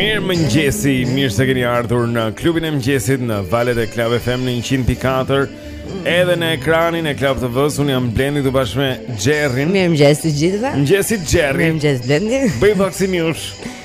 Mirëmëngjesi, mirë se keni ardhur në klubin e mëngjesit në valët e Klab FM në 100.4 Edhe në ekranin e Klab TV-së, unë jam blendi së bashku me Xherin Mirëmëngjesi gjithëve Mëngjesi Xheri Mirëmëngjesi Blendi Bëje pak si arush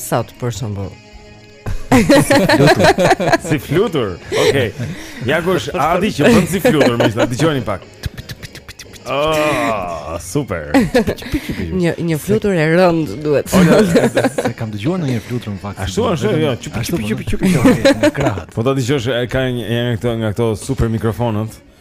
Sot për shembull. si flutur. Okej. Ja ku është Adi që bën si flutur, domethënë, dëgjoni pak. Oh, super. Një një flutur e rëndë duhet. S'e kam dëgjuar ndonjë flutur në fakt. Ashtu është, jo, çupi çupi çupi çupi. Në krah. Po ta dëgjosh, ka një nga këto nga këto super mikrofonat.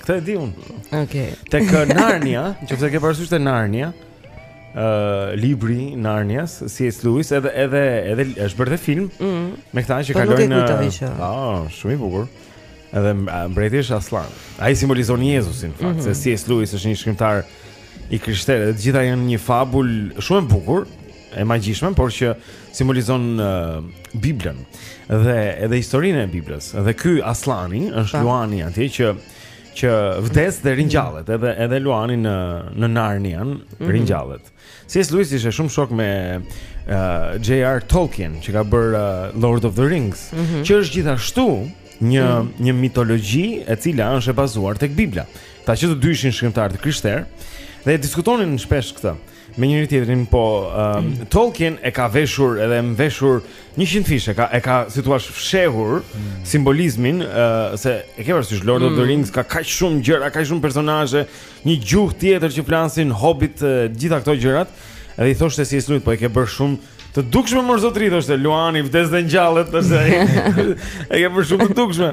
Këtë e di unë. Okej. Tek uh, Narnia, nëse ke parasysh te Narnia, ë uh, libri i Narnias, C.S. Lewis, edhe edhe edhe është bërë dhe film. Ëh. Mm. Me këta që kalojnë. Po, oh, shumë i bukur. Edhe uh, mbreti është Aslan. Ai simbolizon Jezusin, në fakt, mm -hmm. se C.S. Lewis është një shkrimtar i krishterë, dhe të gjitha janë një fabulë shumë e bukur. e magjishme, por që simbolizon uh, Biblën dhe edhe historinë e Biblës. Dhe ky Aslani është luani atje që që vdes dhe ringjallet, edhe edhe Luani në në Narnia mm -hmm. ringjallet. C.S. Lewis ishte shumë shok me uh, J.R. Tolkien, që ka bërë uh, Lord of the Rings, mm -hmm. që është gjithashtu një mm -hmm. një mitologji e cila është e bazuar tek Bibla. Këta që të dy ishin shkrimtarë të krishterë dhe diskutonin shpesh këtë. me njëri tjetrin, po um, mm. Tolkien e ka veshur edhe mveshur 100 fish, e ka e ka si thua fshehur mm. simbolizmin uh, se e ke parasysh Lord mm. of the mm. Rings ka kaq shumë gjëra, kaq shumë personazhe, një gjuhë tjetër që flasin Hobbitët, uh, të gjitha këto gjërat. Edhe i thoshte C.S. Lewisit, po e ke bërë shumë Të dukshme mor zotëri thoshte Luani vdes dhe ngjallet tash ai. e ke bërë shumë të dukshme.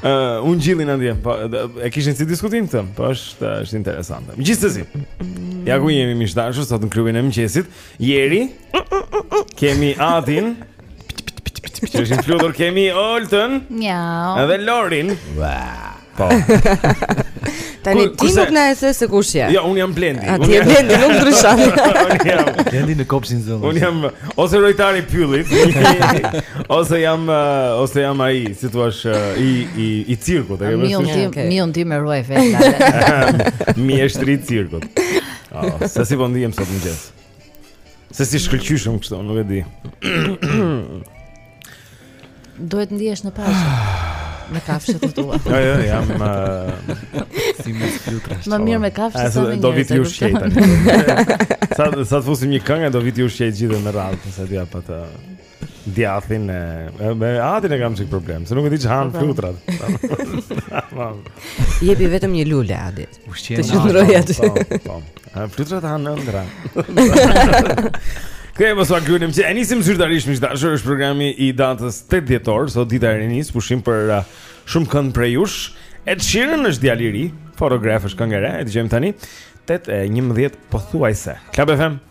Ë uh, ungjillin atje, po e kishin si diskutim këtë, po është është interesante. Gjithsesi. Ja ku jemi miq të dashur sot në klubin e mëngjesit. Xheri kemi Adin. Që është një flutur kemi Oltën Mjau Edhe Lorin Wow Po. Tani ti kurse... nuk na e the se kush je. Jo, un jam Blendi. A ti je Blendi, nuk ndryshon. un jam Blendi në kopshtin zoo. Un jam ose rojtari i pyllit, ose jam uh, ose jam ai, si thua, uh, i i i cirkut, e ke vështirë. Mirë bën ti, mirë bën ti me ruaj vetë. Mjeshtri i cirkut. Oh, se si po ndihem sot në mëngjes. Se si shkëlqyshëm kështu, nuk e di. Duhet të ndihesh në paqe. Me kafshë të tua. Jo, jo, jam si më flutra. Më mirë me kafshë se me njerëz. Do vij t'i ushqej tani. Sa sa të fusim një këngë do vij t'i ushqej gjithë me radhë, po s'e di apo të djathin e me Adin e kam çik problem, se nuk e di ç'hanë fluturat. Jepi vetëm një lule Adit. Ushqen. Të qëndroj aty. Po, po, po. A fluturat hanë ëndrra. Atëherë më duhet t'ju them që e nisim zyrtarisht miq të dashur, është programi i datës 8 dhjetor, sot dita e rinisë, pushim për uh, shumë kënd prej jush. Ed Sheeran është djalë i ri, Photograph është kënga e re, e dëgjojmë tani. 8 e 11 pothuajse. Club FM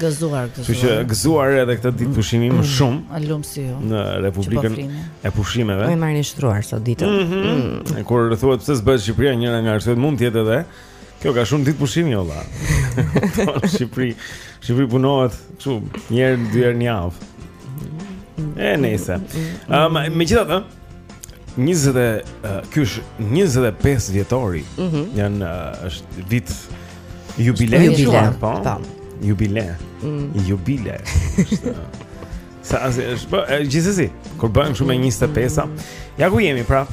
Gëzuar, gëzuar. Kështu që gëzuar edhe këtë ditë pushimi më mm. shumë. Ah lum si ju. Në Republikën e Pushimeve. E marrin shtruar sot ditën. Mhm. Mm. E kur thuhet pse s'bëhet Shqipëria njëra nga arsyet mund të jetë edhe Kjo ka shumë ditë pushimi olla. Po, në Shqipëri, Shqipëri punohet kështu një herë dy herë në javë. E nejse. Ëm, um, megjithatë, 20 uh, ky është 25 vjetori. Mm -hmm. Jan uh, është vit Jubile, jubile, po. po. Jubile. Mm. Jubile. Sa është, po, gjithsesi, kur bëhen shumë me 25-a, mm. ja ku jemi prap.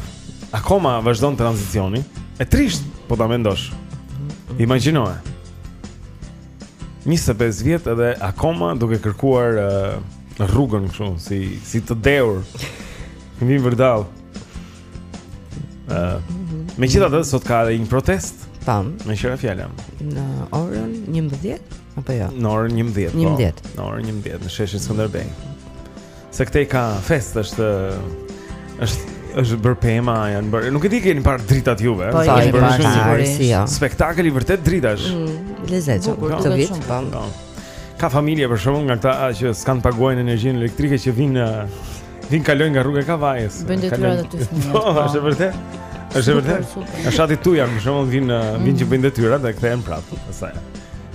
Akoma vazhdon tranzicioni. E trishtë, po ta mendosh. Mm. Imagjinoje. 25 vjet edhe akoma duke kërkuar uh, rrugën kështu si si të dehur. Vijmë vërdallë. Ëh. Uh, megjithatë sot ka edhe një protestë Tamam Meqë ra fjala Në orën njëmbëdhjetë Apo jo Në orën njëmbëdhjetë Njëmbëdhjetë po. Në orën njëmbëdhjetë Në sheshin Skënderbej Se këtej ka festë është është është bërë pema, janë bërë. Nuk e di i keni parë dritat juve, po, sa i bërë shumë sigurisht. Si, ja. Spektakël i vërtetë dritash. Mm, Lezetshëm për këtë vit. Shumë, po. po. Ka familje për shembull nga këta që s'kan paguajnë energjinë elektrike që vinë Vijnë kalojnë nga rruga e Kavajës. Bëjnë detyrat aty fëmijët. Po, po, është vërtet. Është vërtet. Në fshatin tuaj janë, për shembull, vijnë uh, vijnë që bëjnë detyrat dhe kthehen prapë pastaj.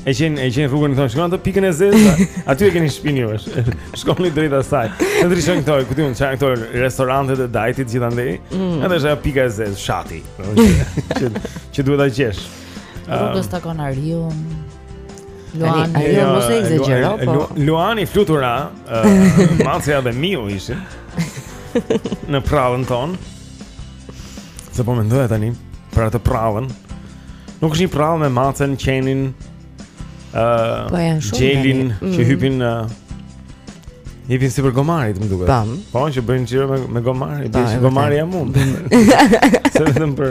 E gjen e gjen rrugën thonë, shko në atë pikën e zezë. Aty e keni shpinë ju. Shkoni drejt asaj. Ne ndriçojnë këto, ku di unë, ç'janë këto restorantet e Dajtit gjithandej. Mm. Edhe është ajo pika e zezë, fshati. Që që duhet ta gjesh. Rrugës um, takon ariun. Luani, ai jo, mos e ekzagjero, po. Luani flutura, macja dhe miu ishin në përrallën tonë. Se po mendoja tani për atë përrallën. Nuk është një përrallë me macen, qenin, ë, po gjelin që mm. hypin në Hipin sipër gomarit, më duket. Tamam. Po, që bëjnë xhiro me, me gomarin. Tamam, e bëjnë xhiro me gomari jam unë. Se vetëm për...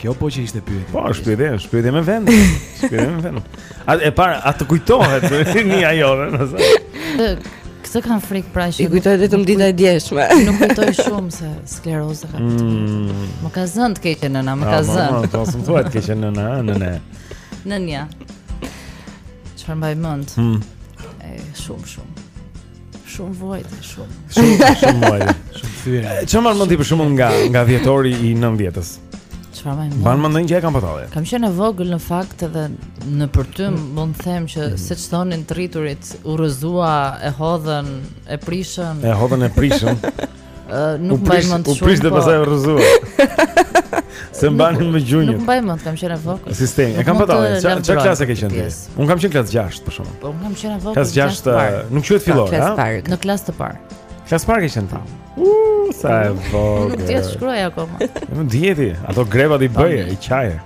Kjo po që ishte pyetje. Po, është pyetje, është pyetje me vend. Pyetje me vend. A e para, a të kujtohet një ajo, nëse? Këtë kam frikë pra që. E kujtoj vetëm ditën e djeshme. Nuk kujtoj shumë se skleroza ka. Mm. Më ka zënë të keqen nëna, më ka ah, zënë. Po, po, s'më thua të keqen nëna, nëna. Nëna. Çfarë mbaj mend? Mm. Ë, shumë, shumë. Shumë vojtë, shumë. Shumë, shumë vojtë, shumë thyre. Çfarë mban mend për shumë nga, nga vjetori i nëntëdhjetës? Që marë mëndi? Mbaj mend që e kam pëtale? Kam qenë e vogël në fakt edhe nëpër tym, mm. mund të them që mm. siç thonin të rriturit, u rrëzua, e hodhën, e prishën. E hodhën, e prishën. nuk mbaj mend shumë. U prish dhe po. pastaj u rrëzua. Se mbanim me gjunjë. Nuk mbaj mend, kam qenë e vogël. Sistem, e kam patur. Çfarë klase ke qenë ti? Un kam qenë klas 6 për shkakun. Po un kam qenë e vogël. Klas 6, eh, nuk quhet fillore, ha? Në klas të parë. Klas parë ke qenë ta. Uuu, sa e vogël. Nuk dije të shkruaj akoma. Nuk di ti, ato gërmat i bëje, i çaje.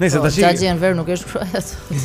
Nëse tash. Sa gjën ver nuk e shkruaj atë.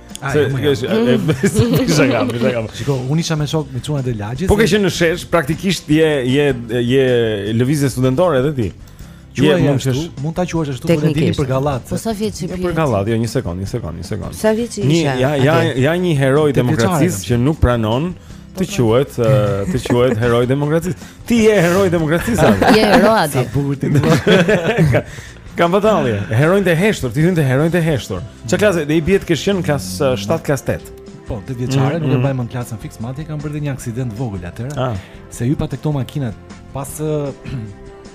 Ai më ka. Sa kam, sa kam. Shiko, unë isha me shokë me çunat e lagjes. Po ke qenë në shesh, praktikisht je je je lëvizje studentore edhe ti. Quaj mund të mund ta quash ashtu po e dinim për gallat. Po sa vjeç je jo, për gallat? Jo, një sekond, një sekond, një sekond. Sa vjeç je? Një ja ja ja një hero i demokracisë që nuk pranon të quhet të quhet hero i demokracisë. Ti je hero i demokracisë. Je hero aty. Sa bukur ti. Kam batalje. Heronjtë e heshtur, ti hyn te heronjtë e heshtur. Çka klasë, dhe i bie të kesh qenë klas 7 klas 8. Po, tetëvjeçare, mm, nuk e mm. mbaj mend klasën fiks, madje kam bërë dhe një aksident të vogël atëhere. Ah. Se hypa te kto makinat pas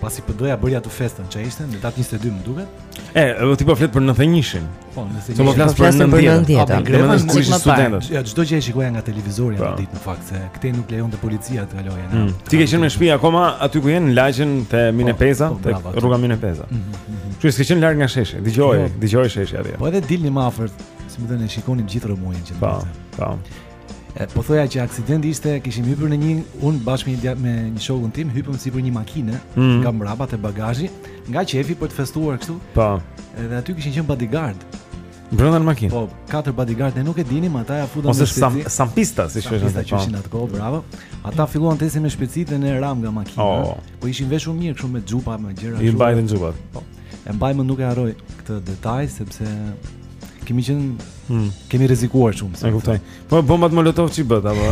pasi PD-ja bëri atë festën, që ishte në datë 22 më duket. E, do ti po flet për 91-shin. Po, nëse më flas për 90-ta. Po, greva kur ishin studentët. Ja, çdo gjë e shikoja nga televizori atë pra. ditë në fakt se këtej nuk lejonte policia të kalojë. Mm. Ti ke qenë në shtëpi akoma aty ku jeni në lagjen te po, Mine Peza, po, te rruga Mine Peza. Mhm, mhm, mhm. Ti s'ke qenë larg nga sheshi. Dëgjohej, dëgjohej sheshi atje. Po edhe dilnim më afër, si më thënë, shikonim gjithë rrëmujën që ndodhte. Po, po. Po thoja që aksidenti ishte kishim hyrë në një un bashkë me një me një shokun tim hypëm sipër një makine mm. nga mbrapa te bagazhi, nga qefi për të festuar kështu. Po. Edhe aty kishin qenë bodyguard. Brenda në makinë. Po, katër bodyguard ne nuk e dinim, ata ja futën me shpejtësi. Ose sam, sampista, si thonë ata. Po. Që ishin atë kohë, bravo. Ata filluan të ecin me shpejtësi dhe ne ram nga makina. Oh. Po ishim veshur mirë kështu me xhupa me gjëra kështu. Na mbajtën xhupat. Po. E mbaj mend nuk e harroj këtë detaj sepse kemi qenë mm. kemi rrezikuar shumë. E kuptoj. Po bombat molotov ç'i bët apo?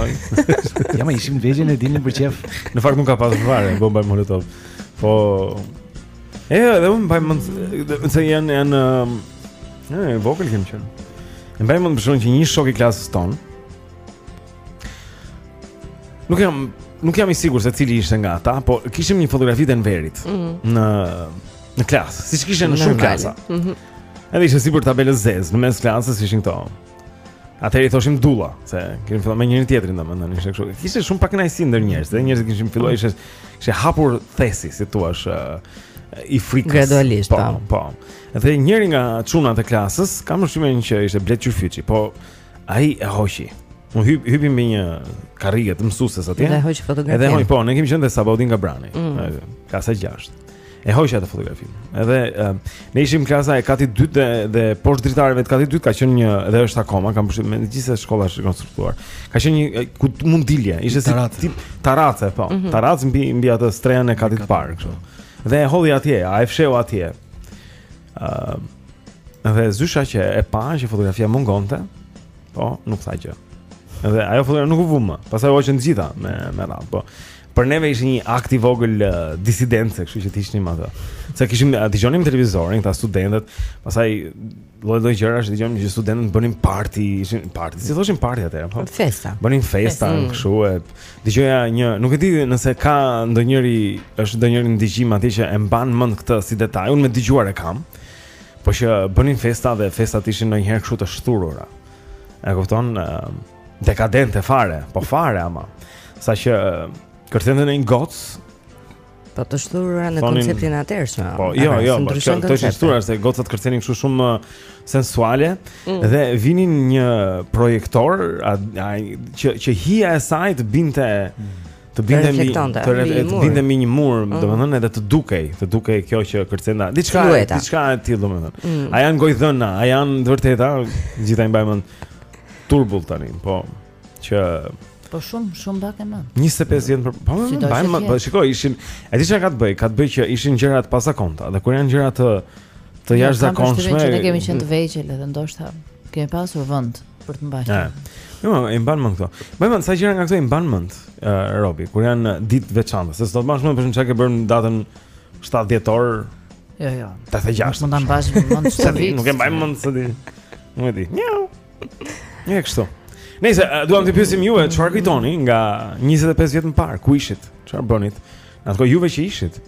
jo ne ishim të vegjël e dinim për qejf. Në fakt nuk ka pas fare bomba molotov. Po E, dhe unë mbaj mend se janë janë um, ne të vegjël kemi qenë. Unë mbaj mend të thonë që një shok i klasës tonë Nuk jam nuk jam i sigurt se cili ishte nga ata, po kishim një fotografi të Enverit mm -hmm. në në klasë, siç kishte në shumë klasa. Ëh. Mm -hmm. Edhe ishte sipër tabelës zezë, në mes klasës ishin këto. Atëherë i thoshim dulla, se kemi filluar me njëri-tjetrin domethënë, ishte kështu. Kishte shumë pak kënaqësi ndër njerëz, dhe njerëzit kishin filluar ishte ishte hapur thesi, si thua, uh, i frikës. Gradualisht, po. Po. po. Dhe njëri nga çunat e klasës, kam përshtypjen që ishte Blet Qyfyçi, po Ai e hoqi. Mu hyp hypi mbi një karrige të mësueses atje. Dhe hoqi fotografinë. Edhe hoqi po, ne kemi qenë te Sabaudin Gabrani. Mm. Klasa e gjashtë. E hoqi atë fotografinë. Edhe uh, ne ishim klasa e katit dytë dhe, dhe poshtë dritareve të katit dytë ka qenë një dhe është akoma, kam përshtypjen megjithëse shkolla është rekonstruar. Ka qenë një ku mund dilje, ishte si tarace. tip tarace, po. Mm -hmm. Tarac mbi mbi atë strehën e katit të parë kështu. Dhe e hodhi atje, a e fshehu atje. Ëm uh, dhe zysha që e pa që fotografia mungonte, po, nuk tha gjë. Dhe ajo fotografia nuk u vu më. Pastaj u hoqën të gjitha me me radhë, po. Për neve ishte një akt i vogël uh, disidence, kështu që ishin ato. Se kishim uh, dëgjonim televizorin, këta studentët, pastaj lloj-lloj gjërash dëgjonim që studentët bënin party, ishin party. Si thoshin party atëherë, po? Festa. Bënin festa, kështu e Dëgjoja një, nuk e di nëse ka ndonjëri, është ndonjëri në dëgjim atje që e mban mend këtë si detaj. Unë me dëgjuar e kam. Po që bënin festa dhe festat ishin ndonjëherë kështu të shthurura. E kupton? Dekadente fare, po fare ama. Saqë kërcente një gocë Po të shthurura në Thonin, konceptin e atëhershëm. Po, jo, Aha, jo, po, jo të shthurura se gocat kërcenin kështu shumë uh, sensuale mm. dhe vinin një projektor a, a, që që hija e saj të binte mm. të binte mi të, të binte mi një mur, mm. domethënë edhe të dukej, të dukej kjo që kërcen diçka, diçka e tillë domethënë. Mm. A janë gojëdhëna, a janë të vërteta, të gjitha i mbaj mend turbull tani, po. Që Po shumë, shumë paske mbajt. 25 vjet për, po më bën, më bën, shiko, ishin, e di çka ka të bëjë, ka të bëjë që ishin gjëra të pasakonta, dhe kur janë gjëra të të jashtëzakonshme. Ne kemi qenë të vegjël edhe ndoshta kemi pasur vend për të mbajtur. Jo, i mban mend këto. Më mban sa gjëra nga këto i mban mend uh, robi, kur janë ditë të veçanta, se s'do mbash mend për shembull çka ke bërë në datën 7 dhjetor. Jo, jo. Ta the gjashtë. Mund ta mbash mend se nuk e mbaj mend s'e di. Nuk e di. Miau. Ja kështu. Nëse duam t'ju pyesim juve çfarë kujtoni nga 25 vjet më parë, ku ishit? Çfarë bënit? Atë kohë juve që ishit.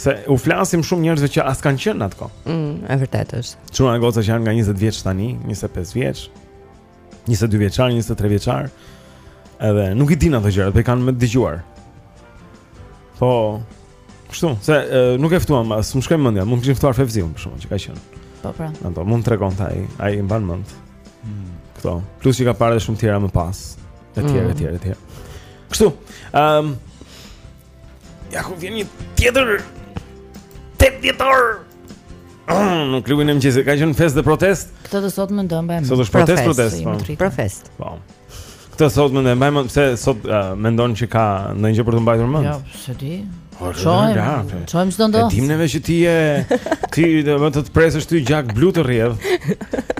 Se u flasim shumë njerëzve që as kanë qenë atë kohë. Mm, e vërtetë është. Çuna e goca që janë nga 20 vjeç tani, 25 vjeç, 22 vjeçar, 23 vjeçar. Edhe nuk i dinë ato gjërat, po i kanë me të dëgjuar. Po, Kështu, se e, nuk e ftuam, as më shkoi mendja, mund të kishim ftuar Fevziun për shkakun që ka qenë. Po pra. Ato, mund të tregonte ai, ai i mban mend. Hmm. Këto. Plus që ka parë edhe shumë tjera më pas, etj, Mm. etj, etj. Kështu, ëm Ja ku vjen një tjetër 8 vjetor. Ah, Në klubin e mëngjesit ka qenë festë dhe protestë. Këtë të sotmen mbaje Sot është protestë, protestë, po. Protestë. Po. Të sotmen e mbajmë pse sot uh, mendon që ka ndonjë gjë për të mbajtur mend? Jo, s'e di. Çojmë, çojmë çdo ndonjë. E dimë neve që ti je ti do të të presësh ty gjak blu të rrjedh.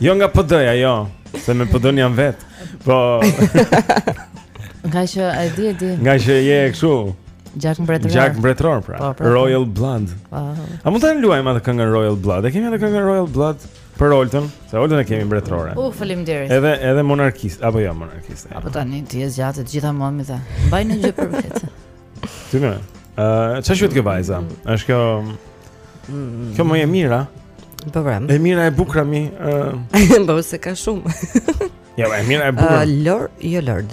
Jo nga PD-ja, jo, se me PD-n jam vet. Po. Nga që e di e di. Nga që je kështu. Gjak mbretëror. Gjak mbretëror pra. Po, pra, po. Royal Blood. Po. A mund ta luajmë atë këngën Royal Blood? E kemi atë këngën Royal Blood? Për Oltën, se Oltën e kemi mbretërore. U uh, faleminderit. Edhe edhe monarkiste, apo jo monarkiste. Apo tani ti je gjatë të gjitha mami tha. Mbaj një gjë për vete. Ti më. Ë, çfarë është kjo vajza? Është kjo Kjo më e mira. Po vram. E mira e bukura mi. Ë, po se ka shumë. Ja, e mira e bukur. Lord, jo Lord.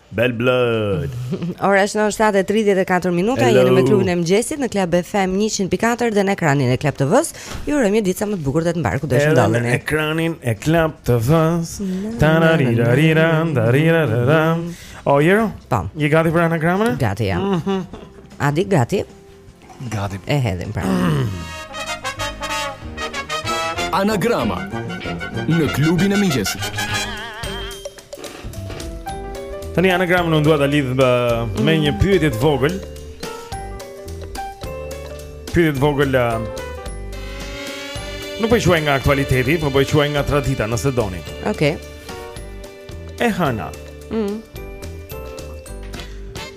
Bel Blood. Ora është 7:34 minuta, Hello. jeni me klubin e mëngjesit në Club FM 104 dhe në ekranin e Club TV-s. Ju urojmë një ditë sa më të bukur dhe të mbarë kudo të ndodheni. Në ekranin e Club TV-s. Tararira, tararira, tararira. O Jeri? Po. Je gati për anagramën? Gati jam. Mhm. Adi gati? Gati. E hedhim pra. Anagrama në klubin e mëngjesit. Tani anagramën unë dua ta lidh me, me një pyetje të vogël. Pyetje të vogël. Uh, nuk po e quaj nga aktualiteti, por po e quaj nga tradita, nëse doni. Okej. Okay. E hëna. Mhm.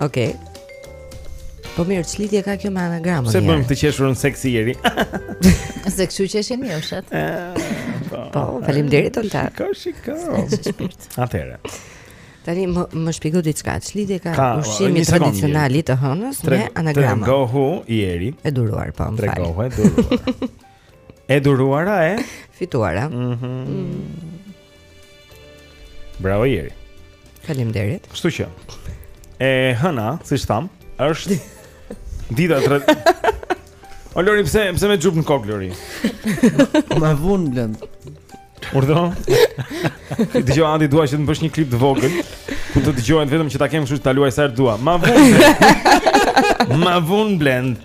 Okej. Okay. Po mirë, ç'lidhje ka kjo me anagramën. Se bën të qeshurën seksi Jeri. Se kshu qeshin një ushet. Po, po faleminderit Olta. Ka shiko. Atëherë. Tani më më shpjego diçka. Ç'lidhje ka, ka ushqimi tradicional i të hënës me anagramën. Tregohu Jeri. E duruar, po. Tregohu e duruar. e duruara e fituara. Mhm. Mm Bravo Jeri. Faleminderit. Kështu që e hëna, siç tham, është dita tre... O Lori, pse pse me xhup në kokë Lori? Ma vunë Blend. Urdhëro. DJ Andi dua që të bësh një klip të vogël ku të dëgjohen vetëm që ta kem kështu ta luaj sa të dua. Ma vunë. Ma vunë Blend.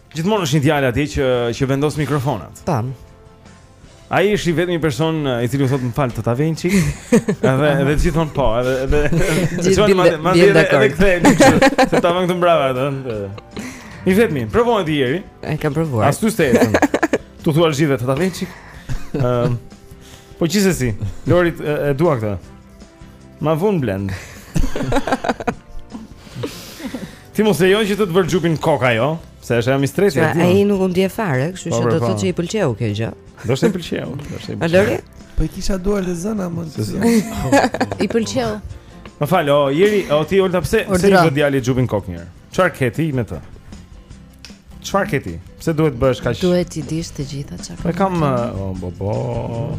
Gjithmonë është një djalë atje që që vendos mikrofonat. Tam. Ai është i vetmi person i cili u thot më fal të ta vejnë çik. Edhe, edhe gjithmonë po, edhe edhe gjithmonë më më vjen edhe ktheheni kështu. Se ta vëmë këtu brava atë. I vetmi, provoje ti Jeri. E kam provuar. As ty stetën. T'u thuash gjithë të ta vejnë çik. Ëm. Ehm, po çise si? Lori e dua këtë. Ma vunë Blend. Ti mos e lejo që të të bërë xhupin kokës jo Se është e jam i stresi e Ai nuk u ndje fare, kështu po, që do të të që i pëlqeu kjo gjë Domethënë i pëlqeu A Lori? Po i kisha duar të zëna më të zëna I pëlqeu Më fal, o Jeri, o ti fol pse Se i vë djali xhupin kokës njëherë Çfarë ke ti me të? Çfarë ke ti? Pse duhet t'bësh kaq? Duhet t'i dish të gjitha ça kam, obobo.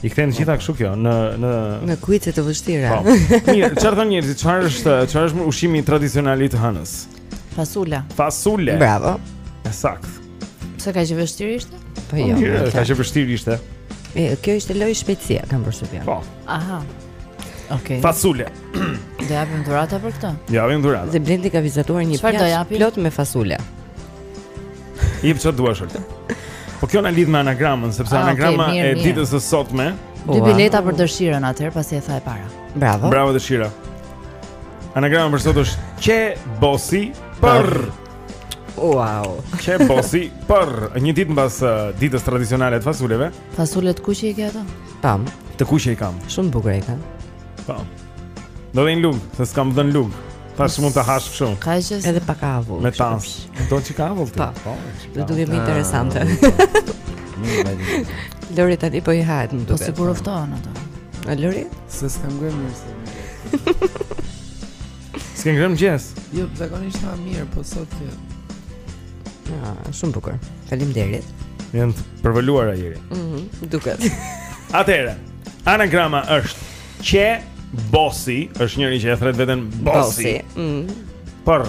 I kthen t'gjitha kështu kjo në në në kuice të vështira. Po. Mirë, çfarë thon njerëzit? Çfarë është, çfarë është ushqimi tradicional i të hënës? Fasula. Fasule. Bravo. Sakt. Pse kaq e vështirë ishte? Po jo. Kaq e vështirë ishte. Kjo ishte lojë shpejtësie, kam përshtypjen. Po. Aha. Okej. Okay. Fasule. Do japim dhurata për këtë. Do japim dhurata. Dhe Blendi ka vizatuar një pjatë plot me fasule. Jep çfarë duash atë. Po kjo na lidh me anagramën, sepse ah, anagrama okay, mirë, e ditës së sotme. Dy bileta për Dëshirën atëherë pasi e tha e para. Bravo. Bravo Dëshira. Anagrama për sot është Qe Bosi Përr. Wow. Qe Bosi Përr. Një ditë mbas uh, ditës tradicionale të fasuleve. Fasule t'kuqe i ke ato? Tam. Të kuqe i kam. Shumë bukur i kam. Po. Do dhe një lugë, se s'kam dhënë lugë. Tash mund ta hash kështu. Ka e gjithë. Edhe pak avull. Me tas. Do të ketë avull ti. Po. po do duket më interesante. Ah, Lori tani po i hahet më duket. Po sikur u ftohën ato. A Lori? Se s'kam ngrënë mirë se mirë. S'kam ngrënë mëngjes. Jo, zakonisht ha mirë, po sot jo... Ja, ah, shumë bukur. Faleminderit. Janë përvëluar a Jeri. Mhm, duket. Atëherë. Anagrama është Qe Bosi është njëri që e thret veten Bosi mm. Përr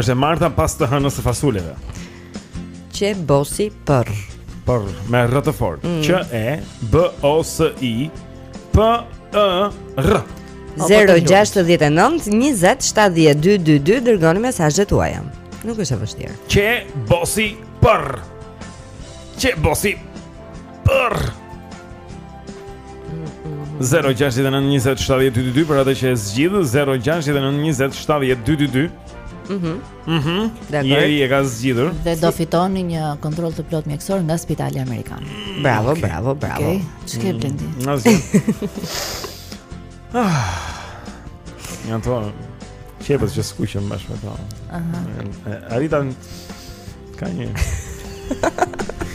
është e marta pas të hënës së fasuleve Qe Bosi përr Përr me rr të fortë mm. Q E B O S I P Ë RR 0-69-20-70-2-2-2 Dërgoni mesazhet tuaja Nuk është e vështirë Qe Bosi përr Qe Bosi Përr 0-69-20-70-2-2-2 Për atë që e zgjidh 0-69-20-70-2-2-2 Mhm. Mhm. Jeri e ka zgjidhur. Dhe do fitoni një kontroll të plot mjekësor nga Spitali Amerikan. Bravo, okay. bravo, bravo. Okej. Okay. Ç'ke mm. Blendi? Na zgjidh. Një ato qepës që skuqëm më shpejt. Aha. Ajo ka një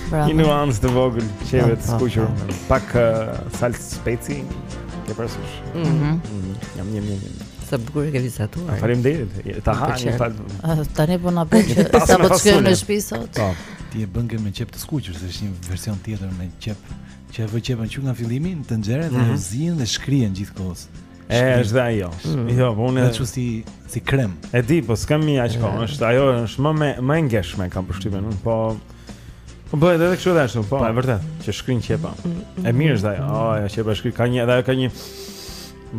Bravo. Një nuancë të vogël qepe të skuqur. Pak uh, salcë speci ke parasysh. Mhm. Mm mhm. Jam jam jam. Sa bukur e ke vizatuar. Faleminderit. Ta hani fal. Ah, tani po na bën që sa po të shkojmë në shtëpi sot. Po. Ti e bën me qepë të skuqur, se është një version tjetër me qepë Që e vë qepën që nga fillimi në tenxhere dhe mm -hmm. zihen dhe shkrihen gjithë kohës. E është dhe ajo. Mm. Jo, po unë ashtu si si krem. E di, po s'kam mi aq po, është ajo është më më më e ngjeshme kam përshtypjen unë, po Po bëhet edhe kështu dhe ashtu, po, po. e vërtetë, që shkrin qepa. Mm, mm, e mirë është ajo. Oh, ajo qepa shkrin ka një, ajo ka një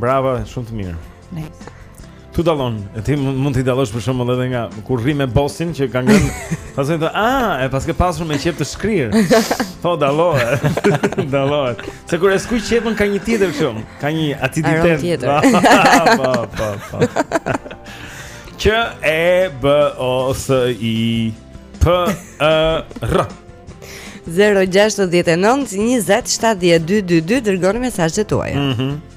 aromë shumë të mirë. Nice. Këtu dallon, e ti mund t'i dallosh për shembull edhe nga kur rri me bosin që kanë ngrënë. Pastaj thua, "Ah, e paske pasur me qepë të shkrirë." Po dallohet. dallohet. Se kur e skuq qepën ka një tjetër kështu, ka një aciditet tjetër. Po, po, po. Q E B O S I P E R 069 20 70 222 dërgoni mesazhet tuaja. Mhm. Mm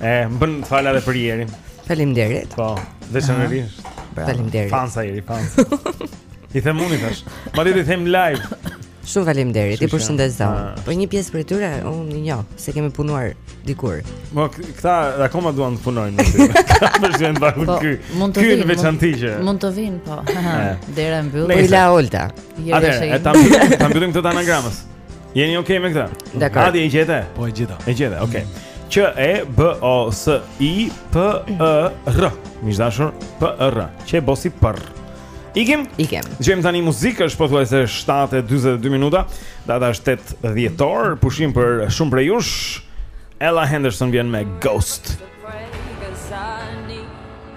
E, më bëjnë të fala dhe për Jerin. Faleminderit. Po, veçanërisht. Faleminderit. Fansa Jeri, fansa. I them unë, thashë. Ma ditë i them live. Shumë faleminderit. Ju përshëndes. Po një pjesë prej tyre unë i njoh, se kemi punuar dikur. Po këta akoma duan të punojnë me ty. Më vjen pa po, ky. Mund të vijnë veçanti që. Mund të vijnë po. Dera e mbyllur. Leila Olta. Atëherë, ta mbyllim, ta mbyllim këtë anagramën. Jeni okay me këtë? Dakord. Adi e gjete? Po e gjeta. E gjete, okay. Q E B O S I P E R. Mish dashur P R. Qe bosi për. Ikim? Ikim. Dëgjojmë tani muzikë, është pothuajse 7:42 minuta. Data është 8 dhjetor, pushim për shumë prej jush. Ella Henderson vjen me Ghost.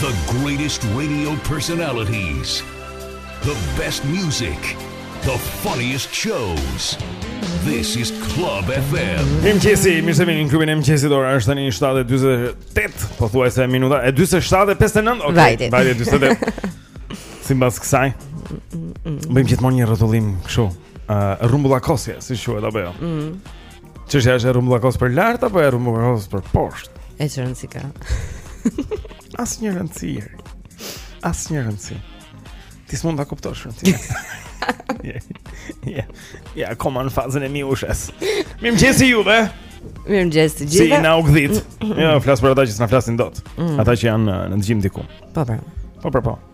The greatest radio personalities. The best music. The funniest shows. This is Club FM. Mirëmëngjesi, mirë se vini në klubin e mëngjesit. Ora është tani 7:48, pothuajse minuta e 47:59. Okej, okay, vajti 48. Simbas kësaj. Bëjmë gjithmonë një rrotullim kështu. Uh, rrumbullakosje, si quhet apo jo? Mhm. Çështja është e rrumbullakos për lart apo e rrumbullakos për poshtë? E çfarë rëndësie ka Asnjë rëndësi Jeri Asnjë rëndësi Ti s'mund ta kuptosh rëndësinë Ja, ja, je akoma në fazën e miushes Mirëmëngjesi juve Mirëmëngjesi të gjithëve Si na u gdhit Jo, flas për ata që s'na flasin dot mm. Ata që janë në dëgjim diku Po pra Po pra po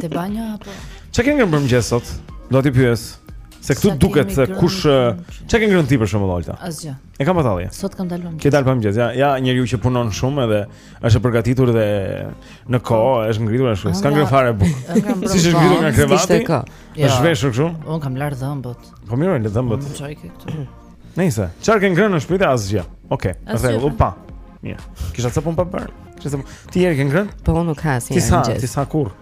Te banja apo? Çka ke ngrënë për mëngjes sot? Do t'i pyes. Se këtu duket se kush çka ke ngrënë ti për shembull Olta? Asgjë. E kam batall. Sot kam dalur. Ke dalë pa mëngjes. Ja, ja njeriu që punon shumë edhe është e përgatitur dhe në kohë po. është ngritur ashtu. S'ka ngrënë fare buk. Si është ngritur nga krevati? Është veshur kështu? Unë kam lar dhëmbët. Po mirë, lër dhëmbët. Çoj këtu. Nëse, çfarë ke ngrënë në shtëpi asgjë. Okej, okay, rregull, u pa. Mirë. Kisha copun pa bër. Kisha copun. Ti Jeri ke ngrënë? Po unë nuk ha asnjë. Ti s'ha, ti s'ha kurrë.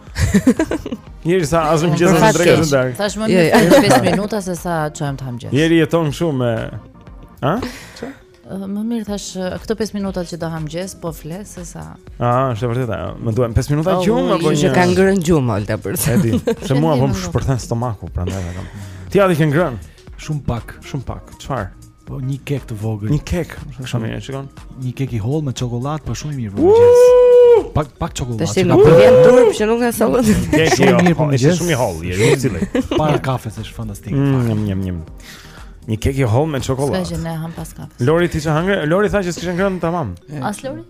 Jeri s'ha as mëngjes as drekë as darkë Thashë më mirë 5 minuta sesa çohem të ha mëngjes Jeri jeton shumë me... Ha? Që? Më mirë thashë, këto 5 minuta që do ha mëngjes, po fle sesa... A, është e vërteta, më duhen 5 minuta oh, gjumë, apo një... Që ka ngrën gjumë, Olta përse. E di, se mua po më shpërthen stomaku, prandaj e kam. Ti Ati ç'ke ngrënë? Shumë pak. Shumë pak. Çfarë? Po një kek të vogël. Një kek. Shumë mirë, shikon. Një kek i hollë me çokoladë, po shumë i mirë për mëngjes. Pak pak çokoladë. Tash nuk më vjen turp që nuk ke sjellë. Kek i hollë, po është shumë i hollë, jeri i cili. Para kafes është fantastik. Mm, jam jam jam. Një kek i hollë me çokoladë. S'ka gjë ne hamë pas kafes. Lori ti ça hëngre? Lori tha që s'kishte ngrënë tamam. As Lori?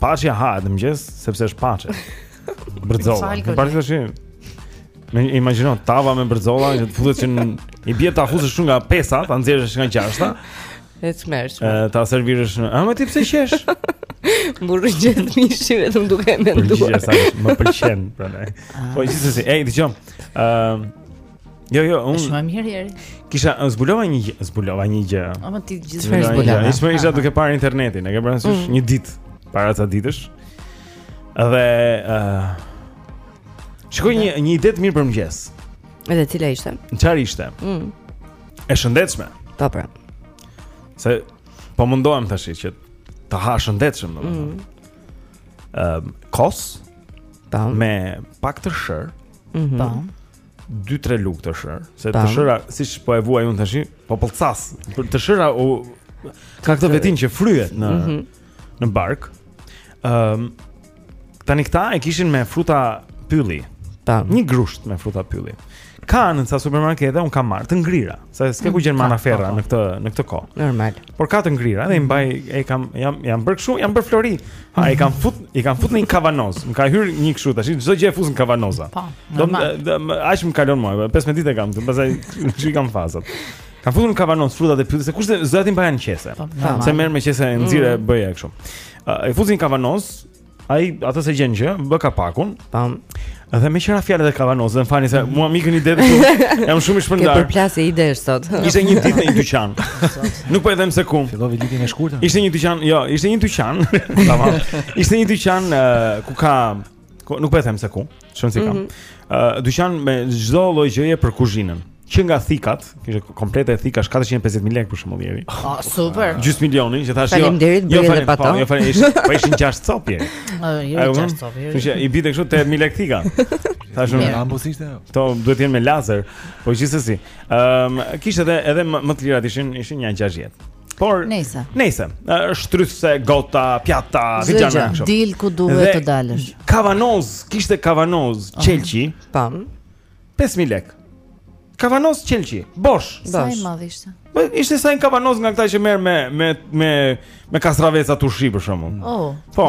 Paçja hahet në mëngjes sepse është paçe. Bërzolla. Më parë tash. Imagjino tava me bërzolla që të futet që i bie ta fusësh shumë nga pesa, ta nxjerrësh nga gjashta. E çmersh. Ë ta servirësh. Aman ti pse qesh? M'u rrëqeth mishi vetëm duke e menduar. Përgjigja sa më pëlqen prandaj. Po gjithsesi, ej, dëgjomë. Ëm Jo, jo, unë. Shumë mirë Jeri. Kisha zbulova një gjë, zbulova një gjë. A ma gjen ti çfarë zbulova. Ishte isha duke parë internetin, e ke parasysh mm. një ditë para ca ditësh. Dhe ë uh, Shikoj një një ide të mirë për mëngjes. Edhe cila ishte? Çfarë ishte? Mm. E shëndetshme. Po pra. Se po mundohem tash që të ha shëndetshëm domethënë. Mm. Ëm um, kos po. me pak tërshërë. Mm -hmm. dy tre lugë tërshërë, se tërshëra siç po e vuaj unë tash, po pëllcas. Tërshëra ka këtë vetinë që fryhet në mm -hmm. në bark. Ëm ehm, um, tani këta e kishin me fruta pylli. Ta një grusht me fruta pylli. Ka në ca supermarkete, unë kam marrë të ngrira, se s'ke ku gjen manaferra në këtë në këtë kohë. Normal. Por ka të ngrira, edhe i mbaj, e kam, jam, jam bërë kështu, jam bërë flori. Ha, i kam fut, i kam fut në një kavanoz. Më ka hyrë një kështu tash, çdo gjë e fus në kavanoza. Po aq, do më kalojë mua, 15 ditë e kam, pastaj ç'i kam fazat. Kam futur në kavanoz frutat e pyllit, se kush do t'i mbajë në qese. Po, se merr me qese e nxirre mm. bëja kështu. I fus në kavanoz, Ai ato s'e gjen gjëkund kapakun. Tam. Dhe meqë ra fjala te kavanozi Dhe më falni se mua më ikin idetë shumë Jam shumë i shpërndar Ke përplasje idesh sot Ishte një ditë në një dyqan Nuk po e them se ku Fillova ditën e shkurtë Ishte një dyqan Jo, ishte një dyqan Ishte një dyqan uh, Ku ka ku, Nuk po e them se ku Shumë si kam. Ëh, dyqan me çdo lloj gjëje për kuzhinën. Që nga thikat, kishte komplete thikash 450000 lekë për shembull ieri. Ah, super. Gjysmë milioni që thash jo. Faleminderit, jo, bëri edhe pa faleminderit, to. po, Jo faleminderit, ishin- po ishin 6 copë ieri. Ë, A e kupton? çfarë sot. Kështu që i binte kështu 8000 lekë thika. Thash unë, Rambus ishte ajo. Këto duhet të jenë me lazer, po gjithsesi. Ëm kishte edhe edhe më më të lira ishin ishin një 60. Por nejse. Nejse. Shtrydhëse, gota, pjata, vijana kështu. Dil ku duhet të dalësh. Kavanoz, kishte kavanoz, oh. qelqi. Pam. 5000 lek. Kavanoz qelqi, bosh. Sa i madh ishte? Po ishte sa një kavanoz nga këta që merr me me me me kastraveca turshi për shembull. Oh. Po.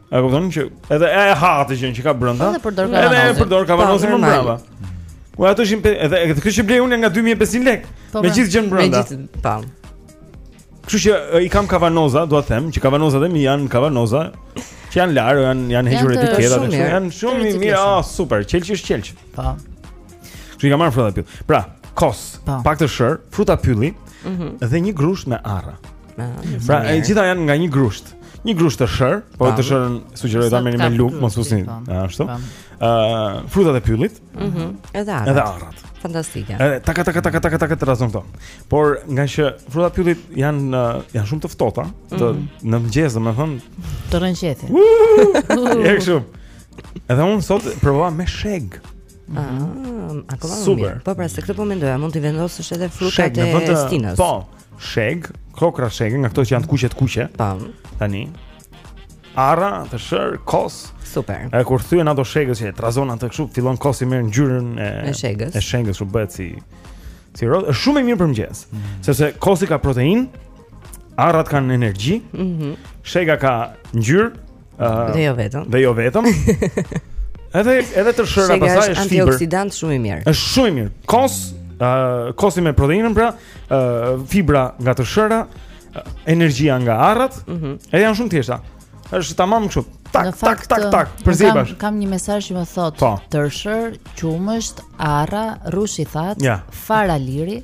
A kupton që edhe e ha atë gjën që ka brenda. Edhe përdor kavanozin. Edhe përdor kavanozin po, më mbrapa. Po ato ishin edhe edhe këta që blej unë nga 2500 lekë. Po, me pra. gjithë gjën brenda. Me gjithë, po. Kështu që i kam kavanoza, dua të them që kavanozat e mi janë kavanoza që janë larë, janë janë hequr etiketat dhe kështu janë shumë mirë, ah super, qelqi është qelq. Po. Kështu i kam marrë fruta pylli. Pra, kos, po. pak tërshërë, fruta pylli mhm. dhe një grusht me arra. Pra, të gjitha janë nga një grusht. Një grusht tërshërë, po tërshërën sugjeroj ta merrni me lugë, mos fusni. Po. Ashtu. Ë, frutat e pyllit. Mhm. Edhe arrat. Edhe arrat. Fantastike. Edhe taka taka taka taka taka trazon këto. Por ngaqë frutat e pyllit janë janë shumë të ftohta, të mhm. në mëngjes, domethënë, të rrëqethin. Është shumë. Edhe unë sot provova me shegë. Ah, akoma. Super. Po pra, se këtë po mendoja, mund t'i vendosësh edhe frutat e stinës. Po. shegë, kokrra shege, nga këto që janë të kuqe të kuqe. Tam. Po. Tani. Arra, tërshërë, kos. Super. E kur thyen ato shegës që e trazon atë kështu, fillon kosi merr ngjyrën e e shegës. E shegës dhe bëhet si si rozë, është shumë e mirë për mëngjes, mm -hmm. sepse kosi ka proteinë, arrat kanë energji. Mhm. Mm Shega ka ngjyrë, Uh, dhe jo vetëm. Dhe jo vetëm. edhe edhe tërshëra pastaj është fibër. Antioksidant shumë i mirë. Është shumë i mirë. Kos, ë, uh, kosi me proteinën pra, ë, uh, fibra nga tërshëra, uh, energjia nga arrat, ëh, mm -hmm. janë shumë të thjeshta. Është tamam kështu. Tak, në fakt, tak, tak, tak, përzibash. Kam, kam një mesazh që më thot, po. tërshërë, qumësht, arra, rrush i thatë, ja. fara liri.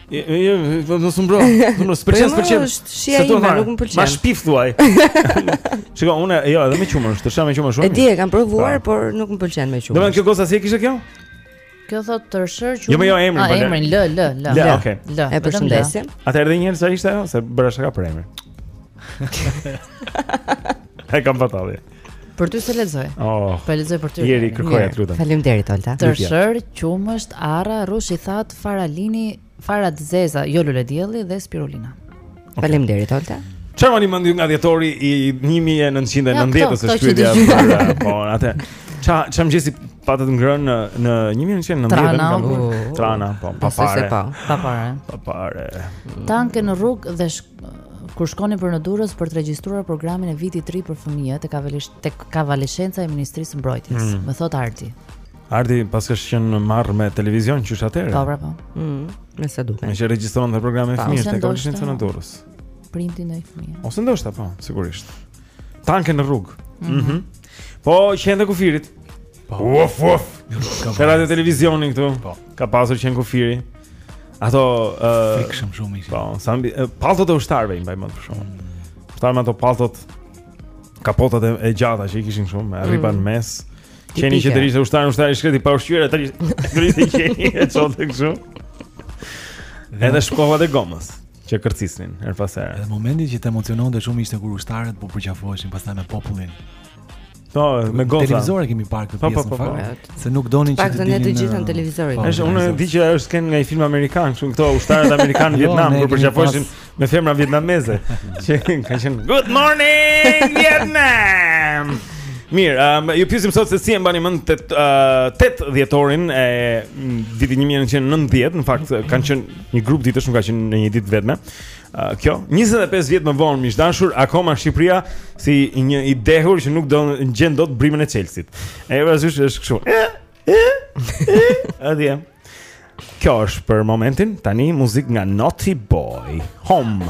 Jo, jo, po mos u mbro. Po s'të pëlqen, s'të pëlqen. Shija ime nuk më pëlqen. Ma shpif thuaj. Shiko, unë jo, edhe me qumësht, tërshërë me qumësht shumë. E di, e kam provuar, po. por nuk më pëlqen me qumësht. Domethënë kjo goca si e kishte kjo? Kjo thot tërshërë qumësht. Jo, më jo emrin, po. Emrin L L L. L, okay. L. E përshëndesim. Atëherë edhe një herë sa ishte ajo, se bëra shaka për emrin. E kam patalli. Për ty se lexoj. Oh, po e lexoj për ty. Jeri kërkoje të lutem. Faleminderit Olta. Tërshër, qumësht, arra, rrush i thatë, fara lini, fara të zeza, jo lule dielli dhe spirulina. Okay. Faleminderit Olta. Çfarë mbani mend ju nga dhjetori i 1990-s është pyetja për eh, po atë. Ça ça mëngjesi patët ngrënë në 1990 Trana, kam, trana po pa pare. Po, pa pare. Pa pare. Tanke në rrugë dhe Kur shkonim për në Durrës për të regjistruar programin e vitit të ri për fëmijët tek kovalesh tek Konvaleshenca e Ministrisë së Mbrojtjes, mm. më thot Arti. Arti paska qenë marrë me televizion qysh atëherë. Po, po. Mm, me sa duket. Ne regjistron dhe programin e fëmijës tek Konvaleshenca në Durrës. Printi ndaj fëmijë. Ose ndoshta po, sigurisht. Tanke në rrugë. Mhm. Mm po, qentë e kufirit. Po. Uf uf. Te radio televizioni këtu. Po. Ka pasur qen kufiri. Ato ë uh, frikshëm shumë ishin. Po, s'a mba uh, palltot e ushtarëve i mbaj mend për shembull. Mm. Ushtarë me ato palltot kapotat e, e gjata që i kishin këtu, me rripa në mm. mes. Qeni që tërhiqte ushtarin, ushtari i shkreti pa ushqyer, tërhiqte qeni e çonte kështu. Edhe shkopinjtë e gomës që kërcisnin herë pas here. Edhe momenti që të emociononte shumë ishte kur ushtarët po përqafoheshin pastaj me popullin. Po, me goza. Televizor e kemi parë këtë po, po, pjesë po, në fakt, se nuk donim që të dilnim. të gjithë në televizor. Është unë di që është skenë nga një film amerikan, kështu këto ushtarët amerikanë në jo, Vietnam kur përqafoheshin me femra vietnameze, që kanë qenë Good morning Vietnam. Mirë, um, ju pyesim sot se si e mbani mend 8 uh, dhjetorin e vitit 1990, në fakt kanë qenë një grup ditësh, nuk ka qenë një ditë e vetme. Uh, kjo 25 vjet më vonë miq të dashur akoma Shqipëria si një i dehur që nuk po e gjen dot brimën e çelësit. E vazhdimisht është kështu. A dhe. Kjo është për momentin, tani muzikë nga Naughty Boy. Home.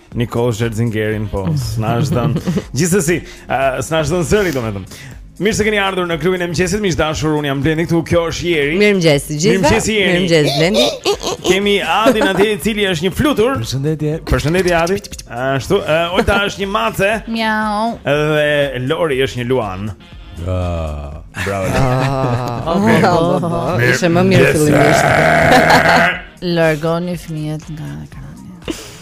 Nikol Scherzingerin, po, s'na është dhënë. Gjithsesi, uh, s'na është dhënë zëri domethënë. Mirë se keni ardhur në klubin e mëngjesit, miq të dashur, unë jam Blendi këtu, kjo është Jeri. Mirëmëngjes të gjithë. Mirëmëngjes Jeri. Mirëmëngjes Blendi. Kemi Adin atje i cili është një flutur. Përshëndetje. Përshëndetje Adi. Ashtu, uh, Olta është një mace. Miau. Dhe Lori është një luan. Ah, bravo. Ah, ishte më mirë fillimisht. Largoni fëmijët nga ekrani.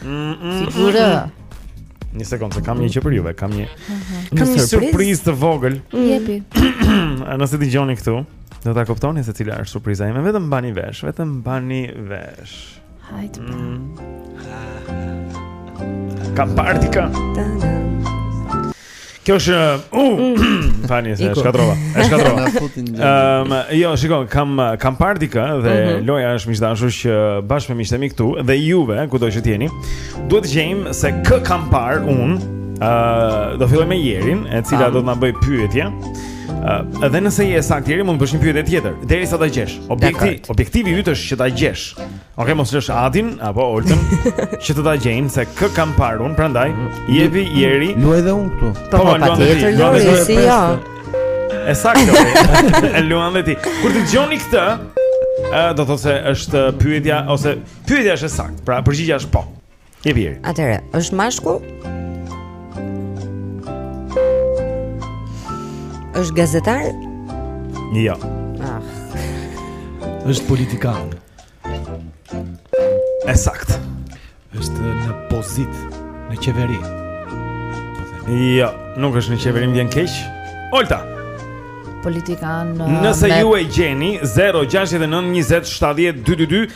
Figurë. Një sekondë, kam një gjë për juve, kam një. Mhm. Kam një surprizë të vogël. Mm. Jepi. Nëse dëgjoni këtu, do ta kuptoni se cila është surpriza ime, vetëm mbani vesh, vetëm mbani vesh. Hajt. Mm. Kam partika. Kjo është mm. tani se shkatrova. E shkatrova. Ehm, jo, shikoj, kam kam parë dikë dhe mm -hmm. loja është miqdashur që bashkë me miqtë e mi këtu dhe juve, kudo që të jeni, duhet të gjejmë se kë kam parë unë. Ë, uh, do filloj me Jerin, e cila do të na bëjë pyetje. Uh, dhe nëse je e saktë, Jeri, mund të bësh një pyetje tjetër, derisa ta gjesh. Objekti, objektivi yt është që ta gjesh. Ok, mos lër Adin apo Oltën që të ta gjejnë se kë kam parë unë, prandaj jepi Jeri. Luaj edhe unë këtu. Po, po, po patjetër, luaj, si jo. E saktë. E luan dhe ti. Kur të dëgjoni këtë, do të thotë se është pyetja ose pyetja është e saktë. Pra përgjigja është po. Jepi Jeri. Atëherë, është mashkull? Është gazetar? Jo. Ah. Është politikan. E saktë. Është në pozitë, në qeveri. Po jo, nuk është në qeveri, më vjen keq. Olta. Politikan. Nëse me... ju e gjeni 069 20 70 222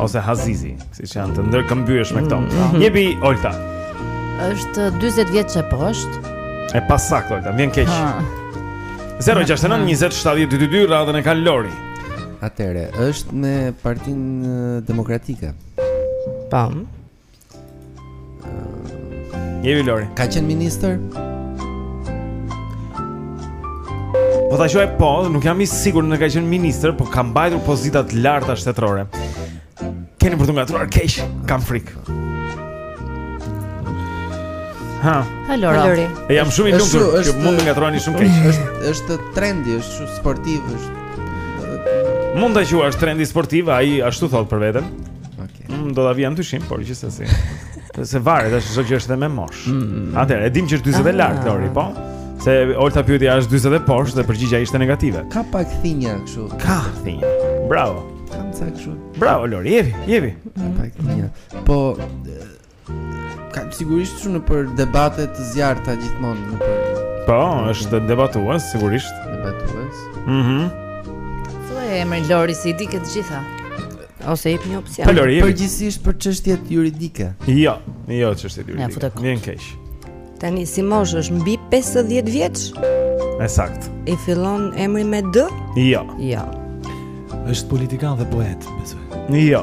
ose Hazizi, siç janë të ndërkëmbyeshme këto. Mm, mm. Jepi Olta. Është 40 vjeç e poshtë. E pasaktë Olta, më vjen keq. 069 20 70 222 radhën e ka Lori. Atëherë, është me Partinë Demokratike. Po. Jepi Lori. Ka qenë ministër? Po ta shoh, po, nuk jam i sigurt në ka qenë ministër, po ka mbajtur pozita të larta shtetërore. Keni për t'u ngatërruar keq, kam frikë. Ha. Lori. E jam shumë i lumtur që mund të ngatërroheni shumë keq. Është është trendi, është shumë sportiv, është. Mund ta quash trendi sportiv, ai ashtu thotë për veten. Mm, do ta vija në dyshim, por gjithsesi. Se varet, është çdo gjë është me moshë. Mm, mm, mm. Atëherë, e dim që është 40 e lart Lori, po. Se Olta pyeti a është 40 e poshtë dhe përgjigja ishte negative. Ka pak thinja kështu. Ka thinja. Bravo. Kam sa kështu. Bravo Lori, jepi, jepi. Ka pak thinja. Po Ka siguri shumë nëpër debate të zjarrta gjithmonë nëpër. Po, është debatues sigurisht. Debatues. Mhm. Mm Thuaj emrin Lori se i di këto të gjitha. Ose jep një opsion. Po, Përgjithësisht për çështjet juridike. Jo, jo çështjet juridike. Vjen keq. Tani si moshë është mbi 50 vjeç? E saktë. I fillon emri me D? Jo. Jo. Është politikan dhe poet, besoj. Jo.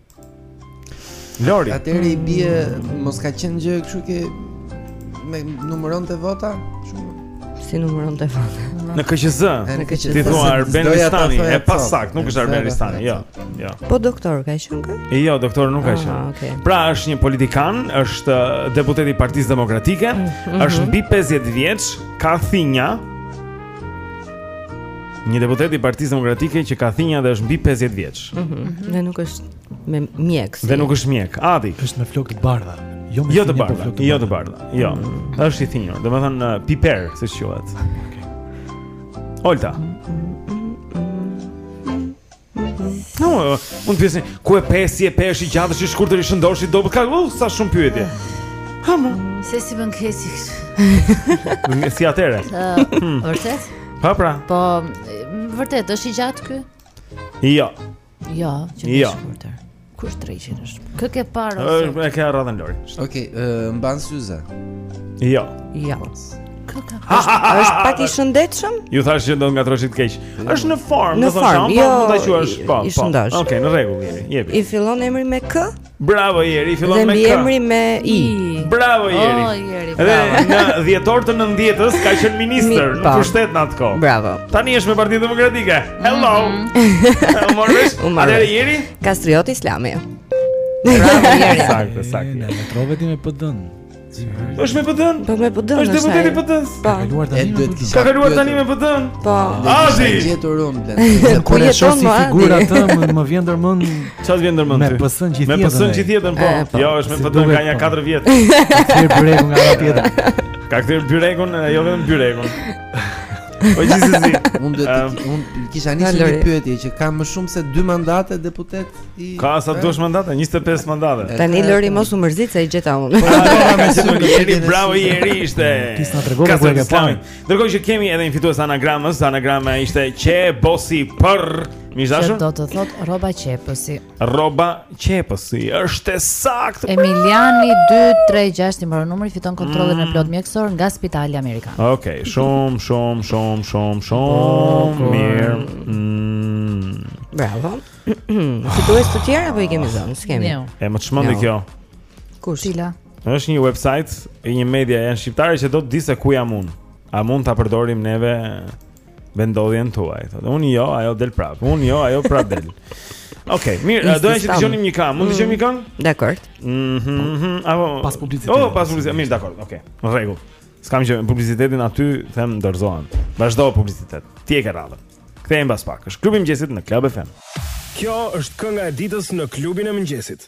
Lori. Atëherë i bie mos ka qenë gjë kështu që me numëronte vota shumë si numëronte vota. Në KQZ. Në KQZ. Ti thua Arben Ristani, e pasaktë, nuk është Arben Ristani, jo. Jo. Po doktor ka qenë ky? E jo, doktor nuk ka ah, qenë. Pra është një politikan, është uh, deputet i Partisë Demokratike, mhm. është mbi 50 vjeç, ka thinja. Një deputet i Partisë Demokratike që ka thinja dhe është mbi 50 vjeç. Ëh, mm -hmm. dhe nuk është mjek. Si. Dhe nuk është mjek. Ati është me flokë të bardha. Jo me jo të po bardha, po jo të bardha. Jo. Mm -hmm. Është i thinjur, domethënë uh, piper, siç quhet. Okej. Okay. Olta. Mm -hmm. No, mund të pyesni, ku e pe si e pe është i gjatë i shkurtër i shëndoshë i dobët ka uh, sa shumë pyetje. Hamë, se si bën kesi këtë. Në si atëherë. Hmm. Vërtet? Po pra. Po vërtet është i gjatë ky? Jo. Jo, i shkurtër jo. shkurtër. Kush dreqin është? Kë ke parë? Ti e ke radhën Lori. Okej, okay, uh, mban syze. Jo. Jo. Kë ka? Është pak i shëndetshëm? Ju thashë që do të ngatërroheshit keq. Është në formë, do të them, apo jo, mund ta quash po. I po. shëndoshë. Okej, okay, në rregull jemi. Jepi. I fillon emri me K? Bravo Jeri, fillon me K. Dhe mbiemri me I. Bravo Jeri. Oh, Jeri. Dhe në dhjetor të 90-s ka qenë ministër në po. pushtet në atë kohë. Bravo. Tani është me Partinë Demokratike. Hello. Mhm. More vesh? Atëherë Jeri? Kastriot Islami. Bravo, Jeri. Saktë, saktë. Më ngatërrove ti me PD-n. Është me PD-n? Po me PD-n. Është deputeti i PD-s. Po. Ka kaluar tani me PD-n. Ka kaluar tani me PD-n. Po. Azi. E gjeta unë Blendi. Kur e shoh si figurë atë, më më vjen ndërmend. Çfarë të vjen ndërmend? Me PS-n gjithë jetën. Me PS-n gjithë jetën, po. po. Jo, është me PD-n ka nja 4 po. vjet. Ktheu byrekun nga ana tjetër. Ka kthyer byrekun, jo vetëm byrekun. Po gjithsesi, unë do të unë kisha nisur një pyetje që ka më shumë se 2 mandate deputet i Ka sa dush mandate? 25 mandate. Tani Lori mos u mërzit se i gjeta unë. Po ora me se nuk jeni bravo Jeri ishte. Ti s'na tregon ku e ke pa. Dëgjoj që kemi edhe një fitues anagramës, anagrama ishte qe bosi për Mishdashur? Që do të thotë rrobaqepësi Rrobaqepësi, është e saktë. Emiliani 236 i mbaron numri, fiton kontrollin mm. e plotë mjekësor nga Spitali Amerikan. Okej, okay, shumë shumë shumë shumë shumë mirë. Mm. Bravo. Fitues të tjerë apo i kemi zënë? S'kemi. Jo. E më çmendi kjo. Kush? Cila? Është një website një media e jona shqiptare që do të dijë se ku jam unë. A mund ta përdorim neve vendodhjen tuaj. Thotë, unë jo, ajo del prap. Unë jo, ajo prap del. Okej, okay, mirë, Nëse do të dëgjonim një këngë. Mund të dëgjojmë një këngë? Mm, dakor. Mhm. Mm Apo pas publicitetit. Oh, pas publicitetit. Mirë, dakor. Okej. Okay. Në rregull. S'kam që publicitetin aty them dorëzohem. Vazhdo publicitet. Ti e ke radhën. Kthehemi pas pak. Është klubi i mëngjesit në Club FM. Kjo është kënga e ditës në klubin e mëngjesit.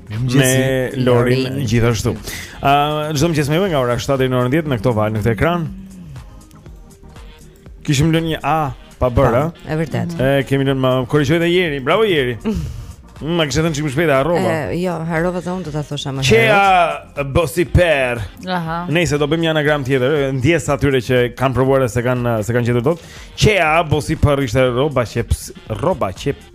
me Lorin gjithashtu. Ë, uh, çdo mëngjes me ju nga ora 7 deri në orën 10 në këto valë në këtë ekran. Kishim lënë një A pa bërë, a? Po, e vërtet. E kemi lënë më korrigjoi dhe Jeri. Bravo Jeri. Mm, ma kishte thënë Çimi shpejt harrova. E, jo, harrova se unë do ta thosha më herët. Çea bosi per. Aha. Nëse do bëjmë një anagram tjetër, ndjesë atyre që kanë provuar s'e kanë s'e kanë gjetur dot. Çea bosi per ishte rroba që rroba që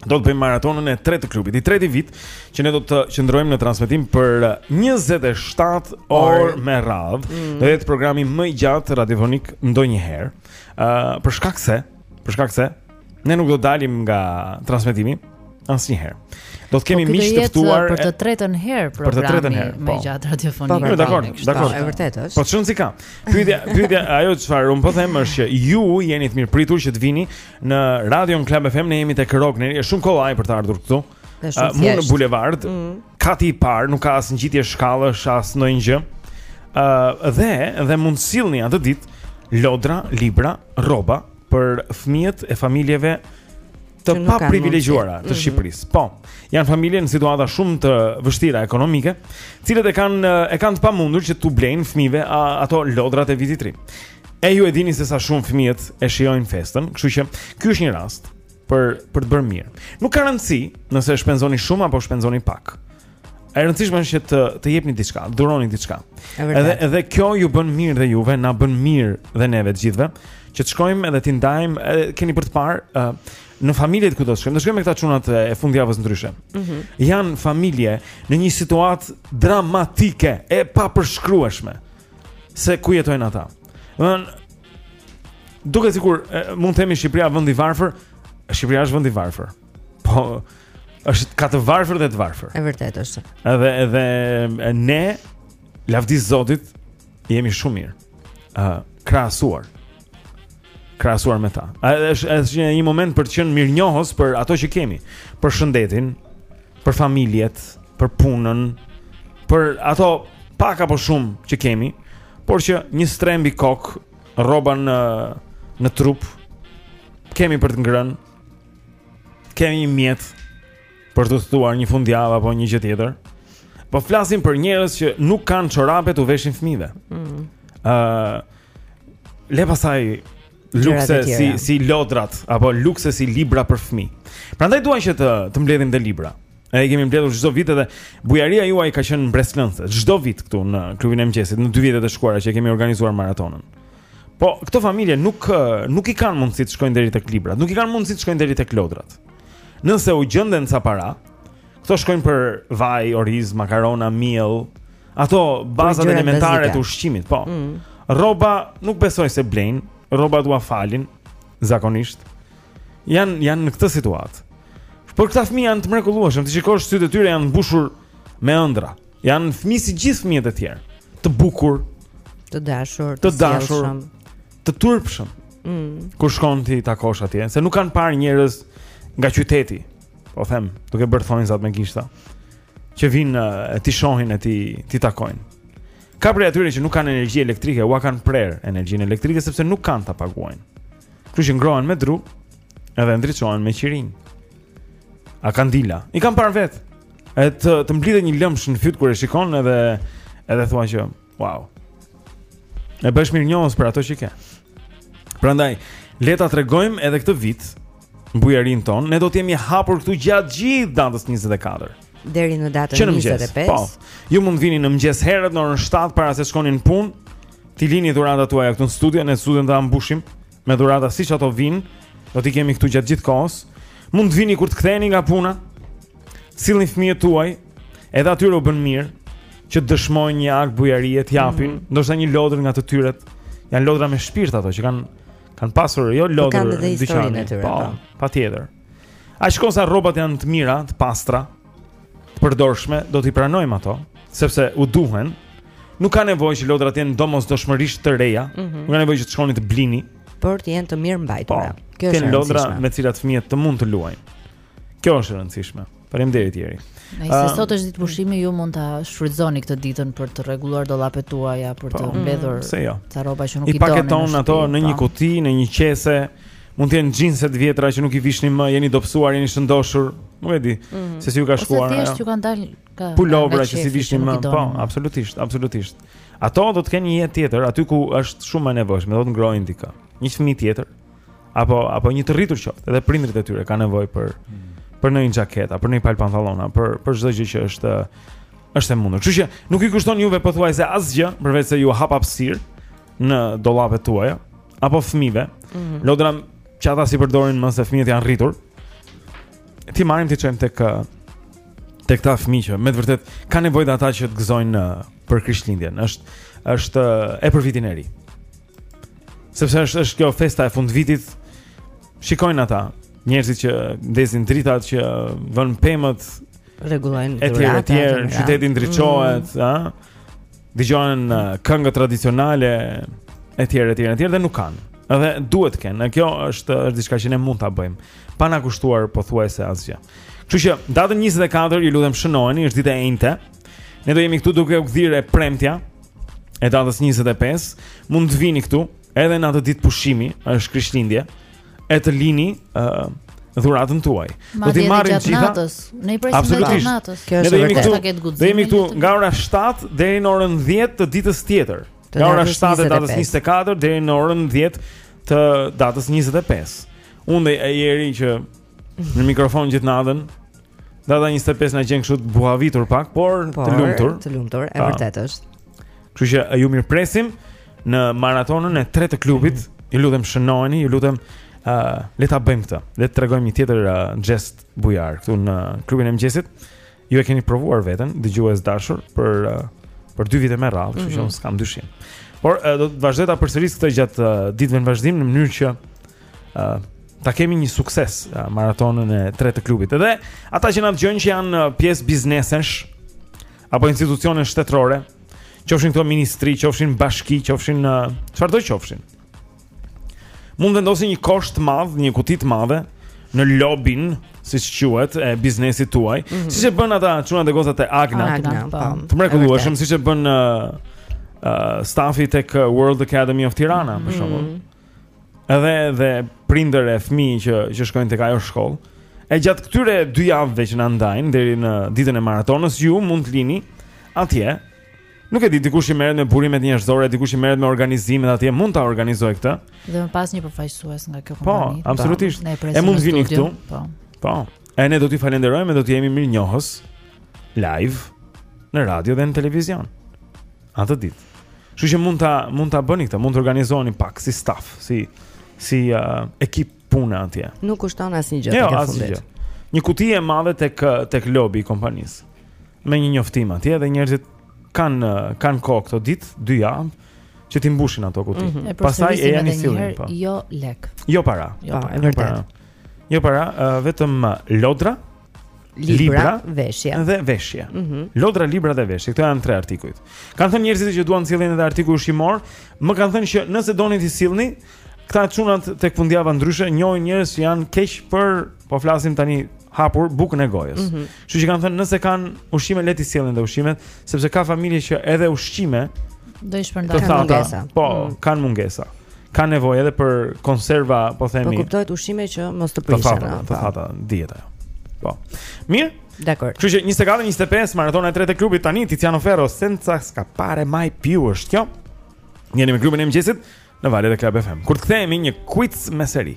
do të bëjmë maratonën e tretë të klubit. I treti vit që ne do të qëndrojmë në transmetim për 27 orë me radhë. Mm. Do jetë programi më i gjatë radiofonik ndonjëherë. Ë uh, për shkak se, për shkak se ne nuk do dalim nga transmetimi asnjëherë. Do të kemi po, miq të ftuar për të tretën herë programi për të tretën herë, më po, i gjatë radiofonik. Po, po dakor, dakor. Është vërtet është. Po çon si ka. Pyetja, pyetja ajo çfarë unë po them është që ju jeni të mirëpritur që të vini Në Radion Club FM ne jemi tek Rogneri, është shumë kollaj për të ardhur këtu. Është shumë thjeshtë. Në bulevard, mm -hmm. kati i parë, nuk ka as ngjitje shkallësh, as ndonjë gjë. Ë uh, dhe dhe mund të sillni atë ditë lodra, libra, rroba për fëmijët e familjeve të paprivilegjuara të mhm. Shqipërisë. Po, janë familje në situata shumë të vështira ekonomike, të cilat e kanë e kanë të pamundur që t'u blejnë fëmijëve ato lodrat e vitit E ju e dini se sa shumë fëmijët e shijojnë festën, kështu që ky është një rast për për të bërë mirë. Nuk ka rëndësi nëse shpenzoni shumë apo shpenzoni pak. E rëndësishme është që të të jepni diçka, dhuroni diçka. Edhe edhe kjo ju bën mirë dhe juve, na bën mirë dhe neve të gjithëve, që të shkojmë edhe të ndajmë, edhe keni për të parë uh, në familjet ku do të shkojmë. Do shkojmë me këta çunat e fundjavës ndryshe. Mm -hmm. Janë familje në një situatë dramatike e papërshkrueshme. se ku jetojnë ata. Domthon duket sikur mund të themi Shqipëria vend i varfër, Shqipëria është vend i varfër. Po është ka të varfër dhe të varfër. Është vërtet është. Edhe edhe ne lavdi Zotit jemi shumë mirë. ë uh, krahasuar krahasuar me ta. Është është një, një moment për të qenë mirënjohës për ato që kemi, për shëndetin, për familjet, për punën, për ato pak apo shumë që kemi, por që një strehë mbi kokë, rroba në në trup, kemi për të ngrënë, kemi një mjet për të thuar një fundjavë apo një gjë tjetër. Po flasim për njerëz që nuk kanë çorape t'u veshin fëmijëve. Ëh, mm. uh, Le pasaj lukse si si lodrat apo lukse si libra për fëmijë. Prandaj duam që të të mbledhim dhe libra. Ne i kemi mbledhur çdo vit edhe bujaria juaj ka qenë mbresëlënëse. Çdo vit këtu në klubin e mëngjesit, në dy vitet e shkuara që kemi organizuar maratonën. Po, këto familje nuk nuk i kanë mundësi të shkojnë deri tek librat, nuk i kanë mundësi të shkojnë deri tek lodrat. Nëse u gjenden ca para, këto shkojnë për vaj, oriz, makarona, miell, Ato bazat elementare të ushqimit, po. Mm. Rroba nuk besoj se blejnë, rrobat ua falin zakonisht. Jan janë në këtë situatë. Por këta fëmijë janë të mrekullueshëm, t'i shikosh sytë e tyre janë mbushur me ëndrra. Janë fëmijë si gjithë fëmijët e tjerë, të bukur, të dashur, të dashur, të turpshëm. Mm. Kur shkon t'i takosh atje, se nuk kanë parë njerëz nga qyteti, po them, duke bërë thonjzat me gishta, që vijnë e t'i shohin e t'i, t'i takojnë. Ka prej atyre që nuk kanë energji elektrike, ua kanë prerë energjinë elektrike, sepse nuk kanë ta paguajnë. Ka që ngrohen me dru, edhe ndriçohen me qirinj a kandila. I kam parë vetë. E të, të mblidhet një lëmsh në fyt kur e shikon edhe, edhe thua që Wow. Je besh mirënjohës për ato që ke. Prandaj, le ta tregojmë edhe këtë vit bujarinë tonë. Ne do të jemi hapur këtu gjatë gjithë datës 24 deri në datën 25. Po. Ju mund të vini në mëngjes herët në orën 7 para se të shkoni në punë. T'i lini dhuratat tuaja këtu në studio, ne studion ta mbushim Me dhurata siç ato vijnë, do t'i kemi këtu gjatë gjithë kohës. Mund të vini kur të ktheheni nga puna. Sillni fëmijët tuaj, edhe atyre u bën mirë që të dëshmojnë një akt bujarie, të japin, mm -hmm. ndoshta një lodër nga të tyret. Janë lodra me shpirt ato që kanë kanë pasur jo po lodër në dyqan e tyre. Po, po. patjetër. Ai shkon sa rrobat janë të mira, të pastra. të përdorshme, do t'i pranojmë ato, sepse u duhen. Nuk ka nevojë që lodrat të jenë domosdoshmërisht të reja. Mm -hmm. Nuk ka nevojë që të shkoni të blini por të jenë të mirëmbajtura. Po, Kjo është e rëndësishme. Të jenë lodra me të cilat fëmijët të mund të luajnë. Kjo është e rëndësishme. Faleminderit Jeri. Nëse um, sot është ditë pushimi, ju mund ta shfrytëzoni këtë ditën për të rregulluar dollapet tuaja, për të po, mbledhur mm, jo. ca rroba që nuk i doni. I paketoni ato në një po. kuti, në një qese, Mund të jenë xhinse të vjetra që nuk i vishni më, jeni dobësuar, jeni shëndoshur, nuk e di mm -hmm. se si ju ka shkuar. Ose thjesht ju kanë dalë ca pulovra që s'i vishni më, po, absolutisht, absolutisht. Ato do të kenë një jetë tjetër aty ku është shumë më e nevojshme, do të ngrohin dikë. Një fëmijë tjetër apo apo një të rritur qoftë, edhe prindërit e tyre kanë nevojë për mm. për një xhaketë, për një palë pantallona, për për çdo gjë që është është e mundur. Kështu që nuk ju kushton juve pothuajse asgjë, përveç se ju hap hapësirë. në dollapet tuaja apo fëmijëve. Mm -hmm. Lodra që ata s'i përdorin më se fëmijët janë rritur. T'i marrim t'i çojmë tek tek këta fëmijë që me të vërtetë kanë nevojë dhe ata që të gëzojnë për Krishtlindjen. Është është e për vitin e ri. Sepse është është kjo festa e fundvitit. Shikojnë ata njerëzit që ndezin dritat që vënë pemët rregullojnë etj etj qyteti ndriçohet ëh mm. dëgjojnë uh, këngë tradicionale etj etj etj dhe nuk kanë. Edhe duhet të kenë. Kjo është është diçka që ne mund ta bëjmë pa na kushtuar pothuajse asgjë. Kështu që datën 24 ju lutem shënojeni, është dita e enjte. Ne do jemi këtu duke u gdhirë e premtja e datës 25. Mund të vini këtu edhe në atë ditë pushimi, është Krishtlindje. e të lini ë uh, dhuratën tuaj. Do t'i marrim gjatë natës. Ne i presim gjatë natës. Kjo është e vërtetë. Do jemi këtu nga ora 7 deri në orën 10 të ditës tjetër. Nga ora 7 e datës 24 deri në orën 10 të datës 25. Unë dhe e jeri që në mikrofon gjithë natën Data 25 na gjen kështu të buhavitur pak, por, por të lumtur. Të lumtur, e vërtetë është. Kështu që ju mirëpresim në maratonën e tretë të klubit. Mm -hmm. Ju lutem shënojeni, ju lutem ë uh, le ta bëjmë këtë. Le të tregojmë një tjetër uh, gest bujar këtu në klubin e mëngjesit. Ju e keni provuar veten, dëgjues të dashur për uh, për dy vite me radhë, kështu mm -hmm. që mhm. unë s'kam dyshim. Por uh, do të vazhdoj ta përsëris këtë gjatë uh, ditëve në vazhdim në mënyrë që uh, ta kemi një sukses uh, maratonën e tretë të klubit. Edhe ata që na dëgjojnë që janë uh, pjesë biznesesh apo institucione shtetërore, qofshin këto ministri, qofshin bashki, qofshin uh, çfarëdo uh, qofshin. Mund të vendosni një kosh të madh, një kuti të madhe në lobin, siç quhet, e biznesit tuaj, mm -hmm. siç e bëjnë ata çunat e gocat e Agna. Agna, po. po. Të mrekullueshëm siç e bën uh, uh, stafi tek World Academy of Tirana, mm -hmm. për mhm. shembull. Mm -hmm Edhe dhe prindër e fëmijë që që shkojnë tek ajo shkollë. E gjatë këtyre dy javëve që na ndajnë deri në ditën e maratonës, ju mund të lini atje. Nuk e di dikush që merret me burimet njerëzore, dikush që merret me organizimin atje, mund ta organizojë këtë. Dhe më pas një përfaqësues nga kjo po, kompani. Po, absolutisht. E mund të vijë këtu. Po. Po. E ne do t'i falenderojmë, do t'i jemi mirënjohës live në radio dhe në televizion. Atë ditë. Kështu që mund ta mund ta bëni këtë, mund të organizoni pak si staf, si si uh, ekip pune atje. Nuk kushton asnjë gjë jo, tek fundit. Jo, një kuti e madhe tek tek lobi i kompanisë. Me një njoftim atje dhe njerëzit kanë kanë kohë këto ditë, dy javë që t'i mbushin ato kuti. Mm -hmm. Pastaj ejani sillini po. Jo lek. Jo para. Jo para, e vërtetë. Jo para, uh, vetëm lodra, libra, libra veshje. Dhe veshje. Mm -hmm. Lodra libra dhe veshje. Këto janë tre artikujt. Kan thënë njerëzit që duan të sillin edhe artikuj ushqimor, më kanë thënë që nëse doni të sillni, këta çunat tek fundjava ndryshe njohin njerëz që janë keq për, po flasim tani hapur bukën e gojës. Mhm. Kështu mm -hmm. që kanë thënë nëse kanë ushqime le të sillin dhe ushqimet, sepse ka familje që edhe ushqime do i shpërndajnë mungesa. Po, mm -hmm. kanë mungesa. ka nevojë edhe për konserva, po themi. Po kuptohet ushqime që mos të prishen. Po fata, po fata dieta. Po. Mirë. Dakor. Kështu që 24 25 maratona e tretë e klubit tani Tiziano Ferro senza scappare mai più është kjo. Jeni me klubin e mëngjesit në valët e Club FM. Kur të kthehemi një quiz me seri.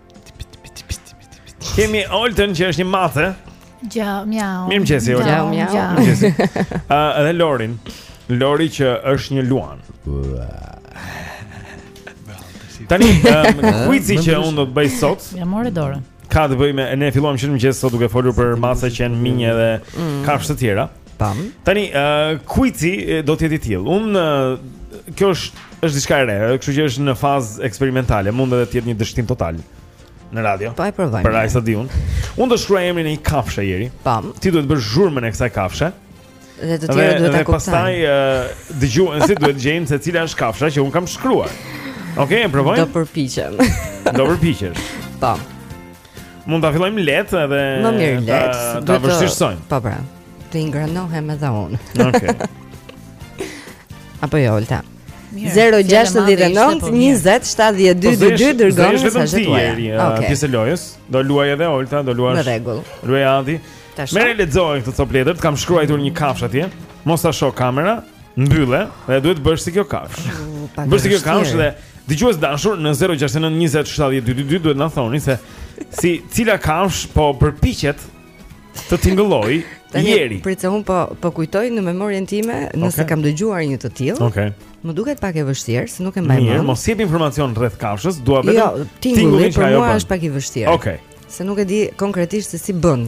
Kemi Olten që është një mace. Ja, miau. Mirë mëngjes, Olta. Ja, miau. Ja. Ëh, ah, dhe Lorin. Lori që është një luan. Tani, um, kuici që unë do të bëj sot. Ja more dorën. Ka të bëjë me, ne filluam që në mëngjes sot duke folur për maca që hanë minj edhe mm. kafshë të tjera. Tam. Tani, uh, kuici do të jetë i tillë. Unë uh, kjo është është diçka e re, kështu që është në fazë eksperimentale, mund edhe të jetë një dështim total në radio. Po e provojmë. Për aq sa di unë. Unë do shkruaj emrin e një kafshe Ieri. Tam. Ti duhet të bësh zhurmën e kësaj kafshe. Dhe të tjerët duhet ta kuptojnë. Dhe pastaj uh, dëgjuesi duhet gjejë se cila është kafsha që un kam shkruar. Okej, okay, provojmë. Do përpiqem. Do përpiqesh. Tam. Mund ta fillojmë lehtë edhe më mirë lehtë. Ta, ta vështirësojmë. Po pra. Të ingranohem edhe unë. Okej. Okay. Apo jo, Olta. 069 20 72 22 dërgon mesazhet tuaja. Okej. Pjesë e lojës, do luaj edhe Olta, do luash. Në rregull. Luaj Adi. Merre lexoje këtë copë letër, të kam shkruar një kafshë atje. Mos ta shohë kamera, mbylle dhe duhet të bësh si kjo kafsh. Bësh si kjo kafsh dhe dëgjues të dashur në 069 20 70 222 duhet na thoni se si cila kafsh po përpiqet të tingëllojë Ieri. Prit se un po po kujtoj në memorien time nëse okay. kam dëgjuar një të tillë. Okej. Okay. Më duket pak e vështirë, se nuk e mbaj mend. Mirë, mos jep informacion rreth kafshës, dua vetëm jo, tingulli, tingulli për mua është pak i vështirë. Okej. Okay. Se nuk e di konkretisht se si bën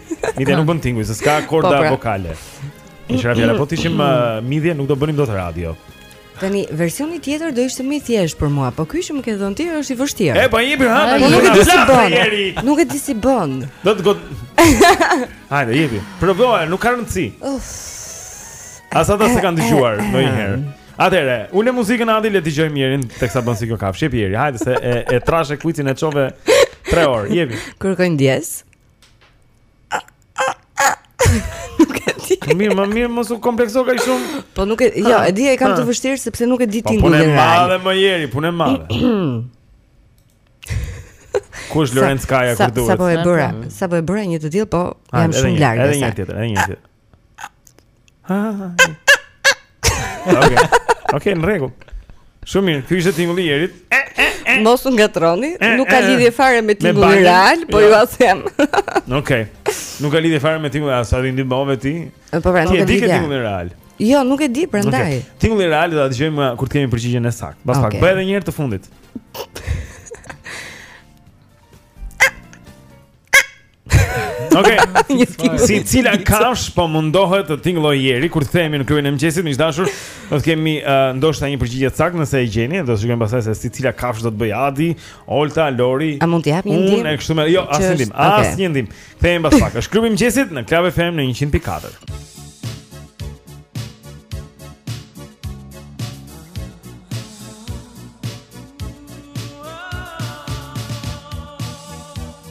Midhja nuk bën tinguj, se s'ka korda po, pra. vokale. Ishte fjala, po të ishim mm. uh, midhje, nuk do bënim dot radio. Tani, versioni tjetër do ishte më i thjeshtë për mua, po ky që më ke dhënë ti është i vështirë. E, po jepi pra, po nuk e di si bën. Nuk e di si bën. Do të god. Hajde, jepi. Provoje, nuk ka rëndësi. Uf. As ata s'e kanë dëgjuar ndonjëherë. Atëre, ule muzikën Adi le të dëgjojmë Ierin teksa bën si kjo kafshë, jepi. Hajde se e e trashe kuicin e çove 3 orë, jepi. Kërkoj ndjesë. Mirë, më mirë mos u komplekso kaq shumë. Po nuk e, jo, e di e kam të vështirë sepse nuk e di ti ndonjë. Po punë madhe Jeri, punë madhe. Ku është Lorenz Kaja kur duhet? Sapo e bëra? Sapo e bëra një të tillë, po jam shumë larg. Edhe një tjetër, edhe një tjetër. Okej. Okej, në rregull. Shumë mirë, ky ishte tingulli i Jerit. Mos u ngatërroni, nuk ka lidhje fare me tingullin real, po ju a them. Okej. Nuk ka lidhje fare me tingullin, sa ta ndihmove ti. Po pra, nuk e di. Ti ke tingullin real. Jo, nuk e di prandaj. Okay. Tingullin real do ta dëgjojmë uh, kur të kemi përgjigjen e saktë. Pas okay. pak, bëj edhe një herë të fundit. Okej. Okay. si cila kafshë po mundohet të tingëllojë Jeri kur të kthehemi në Klubin e Mëngjesit, miq të dashur, do të kemi uh, ndoshta një përgjigje të saktë nëse e gjeni, do të shikojmë pastaj se si cila kafshë do të bëjë Adi, Olta, Lori. A mund të jap një ndihmë? Unë kështu më, jo, asnjë ndihmë, asnjë ndihmë. Kthehemi pas pak. Është Klubi i Mëngjesit në Club FM në 104.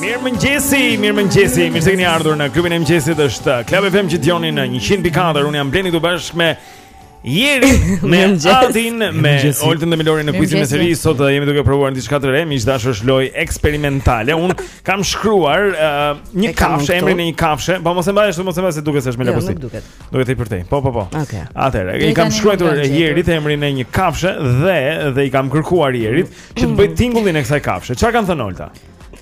Mirëmëngjesi, mirëmëngjesi, mirë se keni ardhur në Klubin e Mëngjesit është uh, Club FM që dëgjoni në 100.4, unë jam Blendi së bashku me Jerin, me Adin, me Oltën dhe me Lorin në kuizin e seri Sot uh, jemi duke provuar një diçka të re, miq të dashur, është lojë eksperimentale Unë kam shkruar uh, një kafshë, emrin e një kafshe Po mos e mbaj, mos e mbaj se duket se është me lapostil jo, Duket tejpërtej, po, po, po okay. Atëherë, i kam shkruar të Jerit emrin e një kafshe dhe, dhe i kam kërkuar Jerit Që të bëjë tingullin e kësaj kafshe. Çfarë kanë thënë Olta?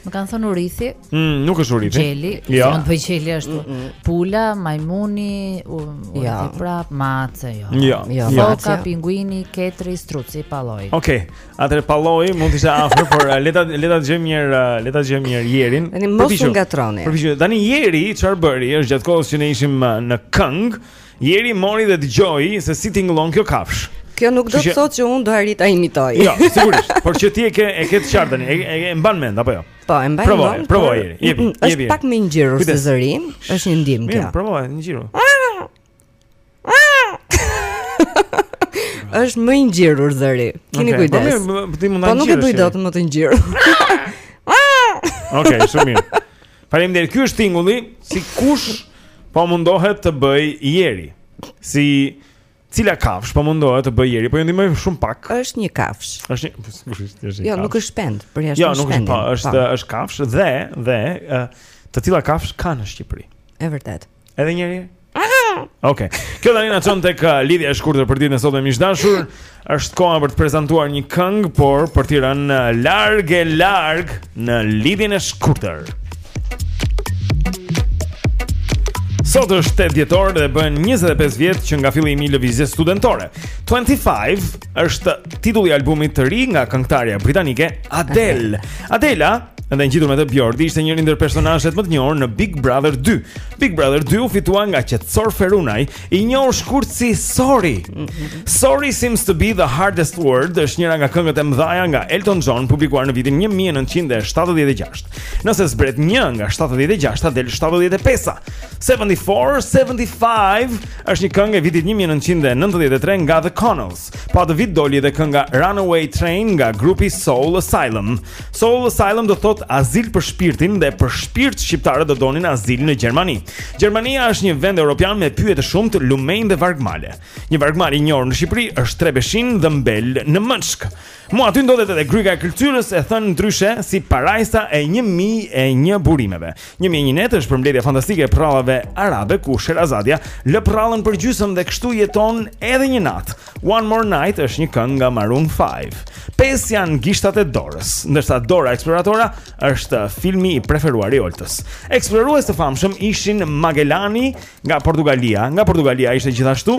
Më kanë thënë urithi. Mm, nuk është urithi. Gjeli. Jo. Mund të bëjë gjeli ashtu. Mm -mm. Pula, majmuni, urithi ja. Jo. prapë, mace, jo. Jo. jo. Foka, pinguini, ketri, struci, palloi. Okej. Okay. Atëherë palloi mund të ishte afër, por eh, le ta le ta dëgjojmë një herë, eh, le ta dëgjojmë një herë Jerin. Tani mos u ngatërroni. Përpiqu. Tani Jeri çfarë bëri? Është gjatë kohës që ne ishim eh, në këngë, Jeri mori dhe dëgjoi se si tingëllon kjo kafshë. Kjo nuk do të thotë që unë do arrij ta imitoj. Jo, sigurisht, por që ti e ke e ke të qartë tani, e, e mban mend apo jo? Po, e mbaj mend. Provoje, provoje. Jepi, jepi. Është pak më i ngjirur zëri, është një ndihmë kjo. Mirë, provoje, ngjirur. Është më i ngjirur zëri. Kini po kujdes. Po nuk e bëj dot më të ngjirur. Okej, shumë mirë. Faleminderit. Ky është tingulli si kush po mundohet të bëjë Jeri. Si cila kafshë po mundohet të bëjë Jeri, po ju ndihmoj shumë pak. Është një kafshë. Është një kush është një kafshë. Jo, nuk është shpend, përjashto. Jo, nuk është, po, është po. është kafshë dhe dhe të tilla kafshë ka në Shqipëri. Është vërtet. Edhe një herë. Okej. Kjo tani na çon tek uh, lidhja e shkurtër për ditën e sotme miq të dashur. Është koha për të prezantuar një këngë, por për t'i rënë uh, larg e larg në lidhjen e shkurtër. Sot është 8 dhjetor dhe bëhen 25 vjet që nga fillimi i lëvizjes studentore. 25 është titulli i albumit të ri nga këngëtarja britanike Adele. Adela dhe ngjitur me të Bjordi ishte njëri ndër personazhet më të njohur në Big Brother 2. Big Brother 2 u fitua nga Qetësor Ferunaj, i njohur shkurt si Sori. Sorry seems to be the hardest word, është njëra nga këngët e mëdha nga Elton John, publikuar në vitin 1976. Nëse zbret një nga 76-ta del 75-a. 74, 75 është një këngë e vitit 1993 nga The Connells. Po atë vit doli edhe kënga Runaway Train nga grupi Soul Asylum. Soul Asylum do të thotë azil për shpirtin dhe për shpirt shqiptarët do donin azil në Gjermani. Gjermania është një vend europian me pyje të shumtë lumenj dhe vargmale. Një vargmal i njohur në Shqipëri është Trebeshin Dhëmbel Nemërçkë. Mu aty ndodhet edhe gryka e Këlcyrës e thënë ndryshe si parajsa e një mijë e një burimeve. Një mijë e një net është përmbledhja fantastike e përrallave arabe ku Sherazadia lë përrallën përgjysmë dhe kështu jeton edhe një natë. One More Night është një këngë nga Maroon 5. Pesë janë gishtat e dorës, ndërsa Dora Eksploratorja është filmi i preferuar i Oltës. Eksplorues të famshëm ishin Magelani nga Portugalia. Nga Portugalia ishte gjithashtu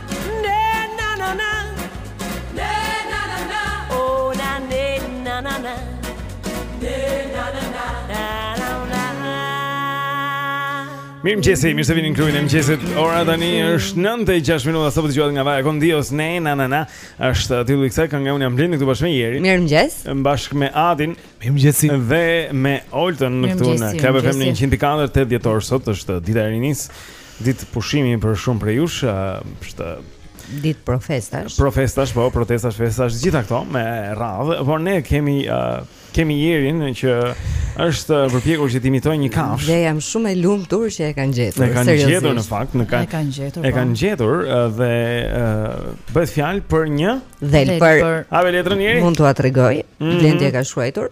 Mirëmëngjesi, mirë se vini në klubin e mëngjesit Ora tani është 9 e 6 minuta Sapo dëgjuat nga Vaya Con Dios Ne, na, na, na është titulli i kësaj kënge unë jam Blendi këtu bashkë me Jerin Mirëmëngjes Së bashku me Adin Mirëmëngjesi Dhe me Oltën këtu në Klab FM në 104 8 dhjetor sot është dita e rinisë Ditë pushimi për shumë prej jush është ditë pro festash. Pro festash, po, protestash, festash, gjitha këto me radhë, por ne kemi uh, kemi Jerin që është përpjekur që të imitojë një kafsh. Dhe jam shumë e lumtur që e kanë gjetur. E kanë gjetur në fakt, në kanë. E kanë gjetur. E po. kanë gjetur dhe uh, bëhet fjalë për një dhelpër. A e ke letrën Jeri? Mund t'ua tregoj. Mm -hmm. Blendi e ka shkruar.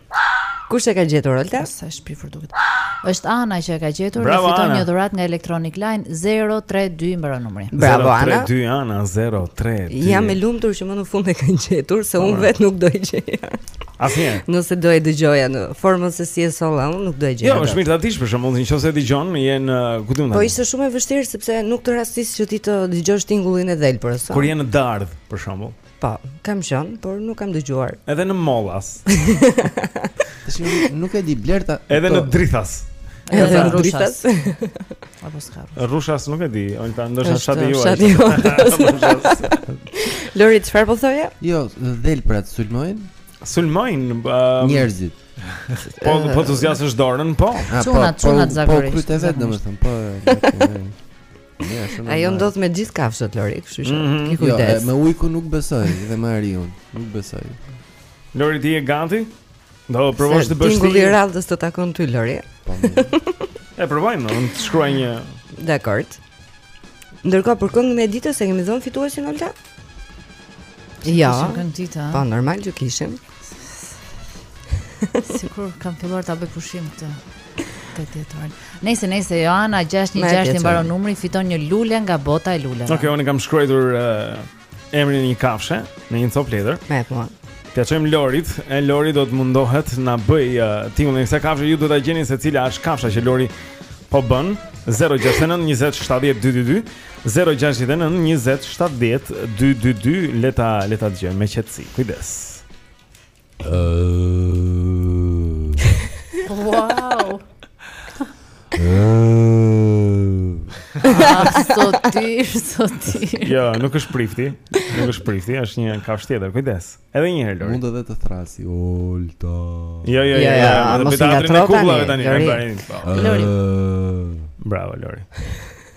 Kush e ka gjetur Olta? Sa e shpifur duket. Është Ana që e ka gjetur dhe fiton një dhuratë nga Electronic Line 032 mbaron numri. Bravo Ana. 032 Ana 032. Jam e lumtur që më në fund e kanë gjetur se unë vetë nuk do e gjeja. Asnjë. Nëse do e dëgjoja në formën se si e solla unë nuk do e gjeja. Jo, është mirë ta dish për shembull, nëse e dëgjon, je në ku di unë. Po ishte shumë e vështirë sepse nuk të rastis që ti të dëgjosh tingullin e dhelprës. Kur je në Dardhë, për shembull. Po, kam qenë, por nuk kam dëgjuar. Edhe në Mollas. Tash nuk e di Blerta. Edhe në Drithas. Edhe në Drithas. Apo s'ka. Rushas nuk e di, Olta ndoshta fshati juaj. Fshati juaj. Lori çfarë po thoje? Jo, dhelprat sulmojnë. Sulmojnë uh, njerëzit. Po po të zgjasësh dorën, po. Çunat, ah, çunat po, po, zakonisht. Po kur janë vetëm domethënë, po. Ajo ndodh me gjithë kafshët Lori, kështu që mhm. ki, jo, kujdes. Jo, me ujkun nuk besoj dhe me ariun, nuk besoj. Lori ti je gati? Do provosh të bësh ti. Tingulli i radhës të takon ty Lori. Po. e provojmë, unë ta shkruaj një. Dakord. Ndërkohë për këngën e ditës s'e kemi dhënë fituesin Olta? Jo. Ja, po normal që kishim. Sikur kam filluar ta bëj pushim këtë dhjetorin. Nëse nëse Joana 616 i mbaron numri, fiton një lule nga bota e luleve. Okej, okay, unë kam shkruar uh, emrin e një kafshe në një copë letër. Me po. Ia çojmë Lorit, e Lori do të mundohet të na bëjë uh, tingullin e kësaj kafshe ju duhet ta gjeni se cila është kafsha që Lori po bën 069 20 70 222. 069 20 70 222 le ta le ta dëgjojmë me qetësi. Kujdes. Wow. Ah, Sotir, Sotir. Jo, nuk është prifti. Nuk është prifti, është një kafshë tjetër. Kujdes. Edhe një herë Lori. Mund edhe të thërrasë Olta. Jo, jo, jo. Ja, ja, mos i ngatërro tani. Lori. Po. Lori. Bravo Lori.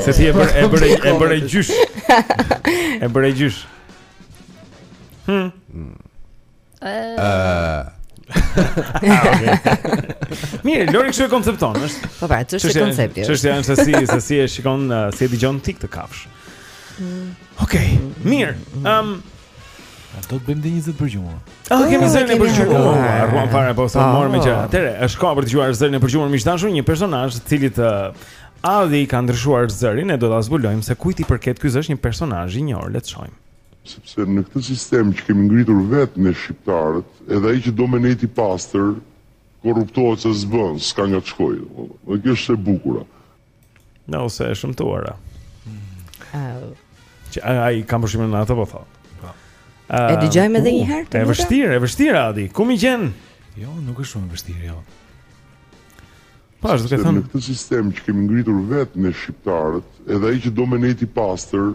Se ti e bëre e bëre e bëre gjysh. E bëre gjysh. Hm. Ëh. Mirë, Lori kështu e koncepton, është. Po pra, ç'është koncepti? Çështja është se si se si e shikon, si e dëgjon ti këtë kafshë. Mm. Okej, mirë. Ëm, A do të bëjmë dhe zërin e përgjumur? A oh, kemi zërin e përgjumur. Oh, Harruam fare po sa ah. u morëm me gjëra. Atëherë, është koha për të dëgjuar zërin e përgjumur miq të dashur, një personazh të cilit Adi i ka ndryshuar zërin e do ta zbulojmë se kujt i përket ky është një personazh i njohur, le të shohim. Sepse në këtë sistem që kemi ngritur vetë ne shqiptarët, edhe ai që do me nejt i pastër, korruptohet se s'bën, s'ka nga të shkojë. Dhe kjo është e bukura. Në ose e shëmtuara. Mm. Që a e kam fshirë unë atë, po thot. Po. E dëgjojmë edhe një herë. Është vështirë, është vështirë Adi. Ku m'i gjen? Jo, nuk është shumë e vështirë jo. Po, është duke thënë. Në këtë sistem që kemi ngritur vetë ne shqiptarët, edhe ai që do me nejt i pastër,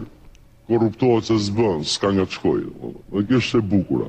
korruptohet se s'bën, s'ka nga të shkojë. Dhe kjo është e bukura.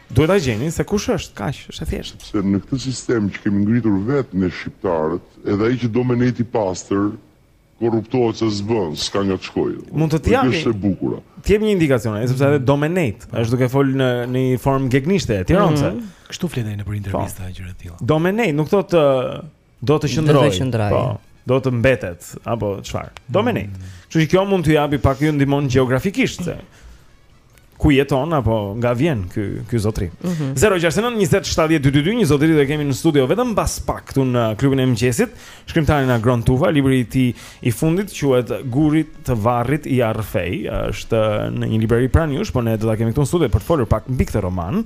Duhet ta gjeni se kush është, kaq, është e thjeshtë. Sepse në këtë sistem që kemi ngritur vetë ne shqiptarët, edhe ai që do me nejt i pastër, korruptohet se s'bën, s'ka nga të shkojë, domethënë. Mund të të jap. Kjo është e bukura. Të jep një indikacion, ai sepse edhe do me nejt, është duke fol në në një formë gegnishte, tironse. Mhm. Kështu flet ai nëpër intervista e gjëra të tilla. Do me nejt, nuk thotë ë, Do të qëndrojë. Po. Do të mbetet apo çfarë? Do me nejt. Mm. Kështu që kjo mund t'ju japi pak ju ndihmon gjeografikisht se ku jeton apo nga vjen ky ky zotri. Mm -hmm. 069 20 70 222 një zotri do e kemi në studio vetëm mbas pak këtu në klubin e mëngjesit. shkrimtarin Agron Tufa, libri i tij i fundit quhet Gurit të varrit ia rrëfej, është në një librari pranë jush, por ne do ta kemi këtu në studio për të folur pak mbi këtë roman.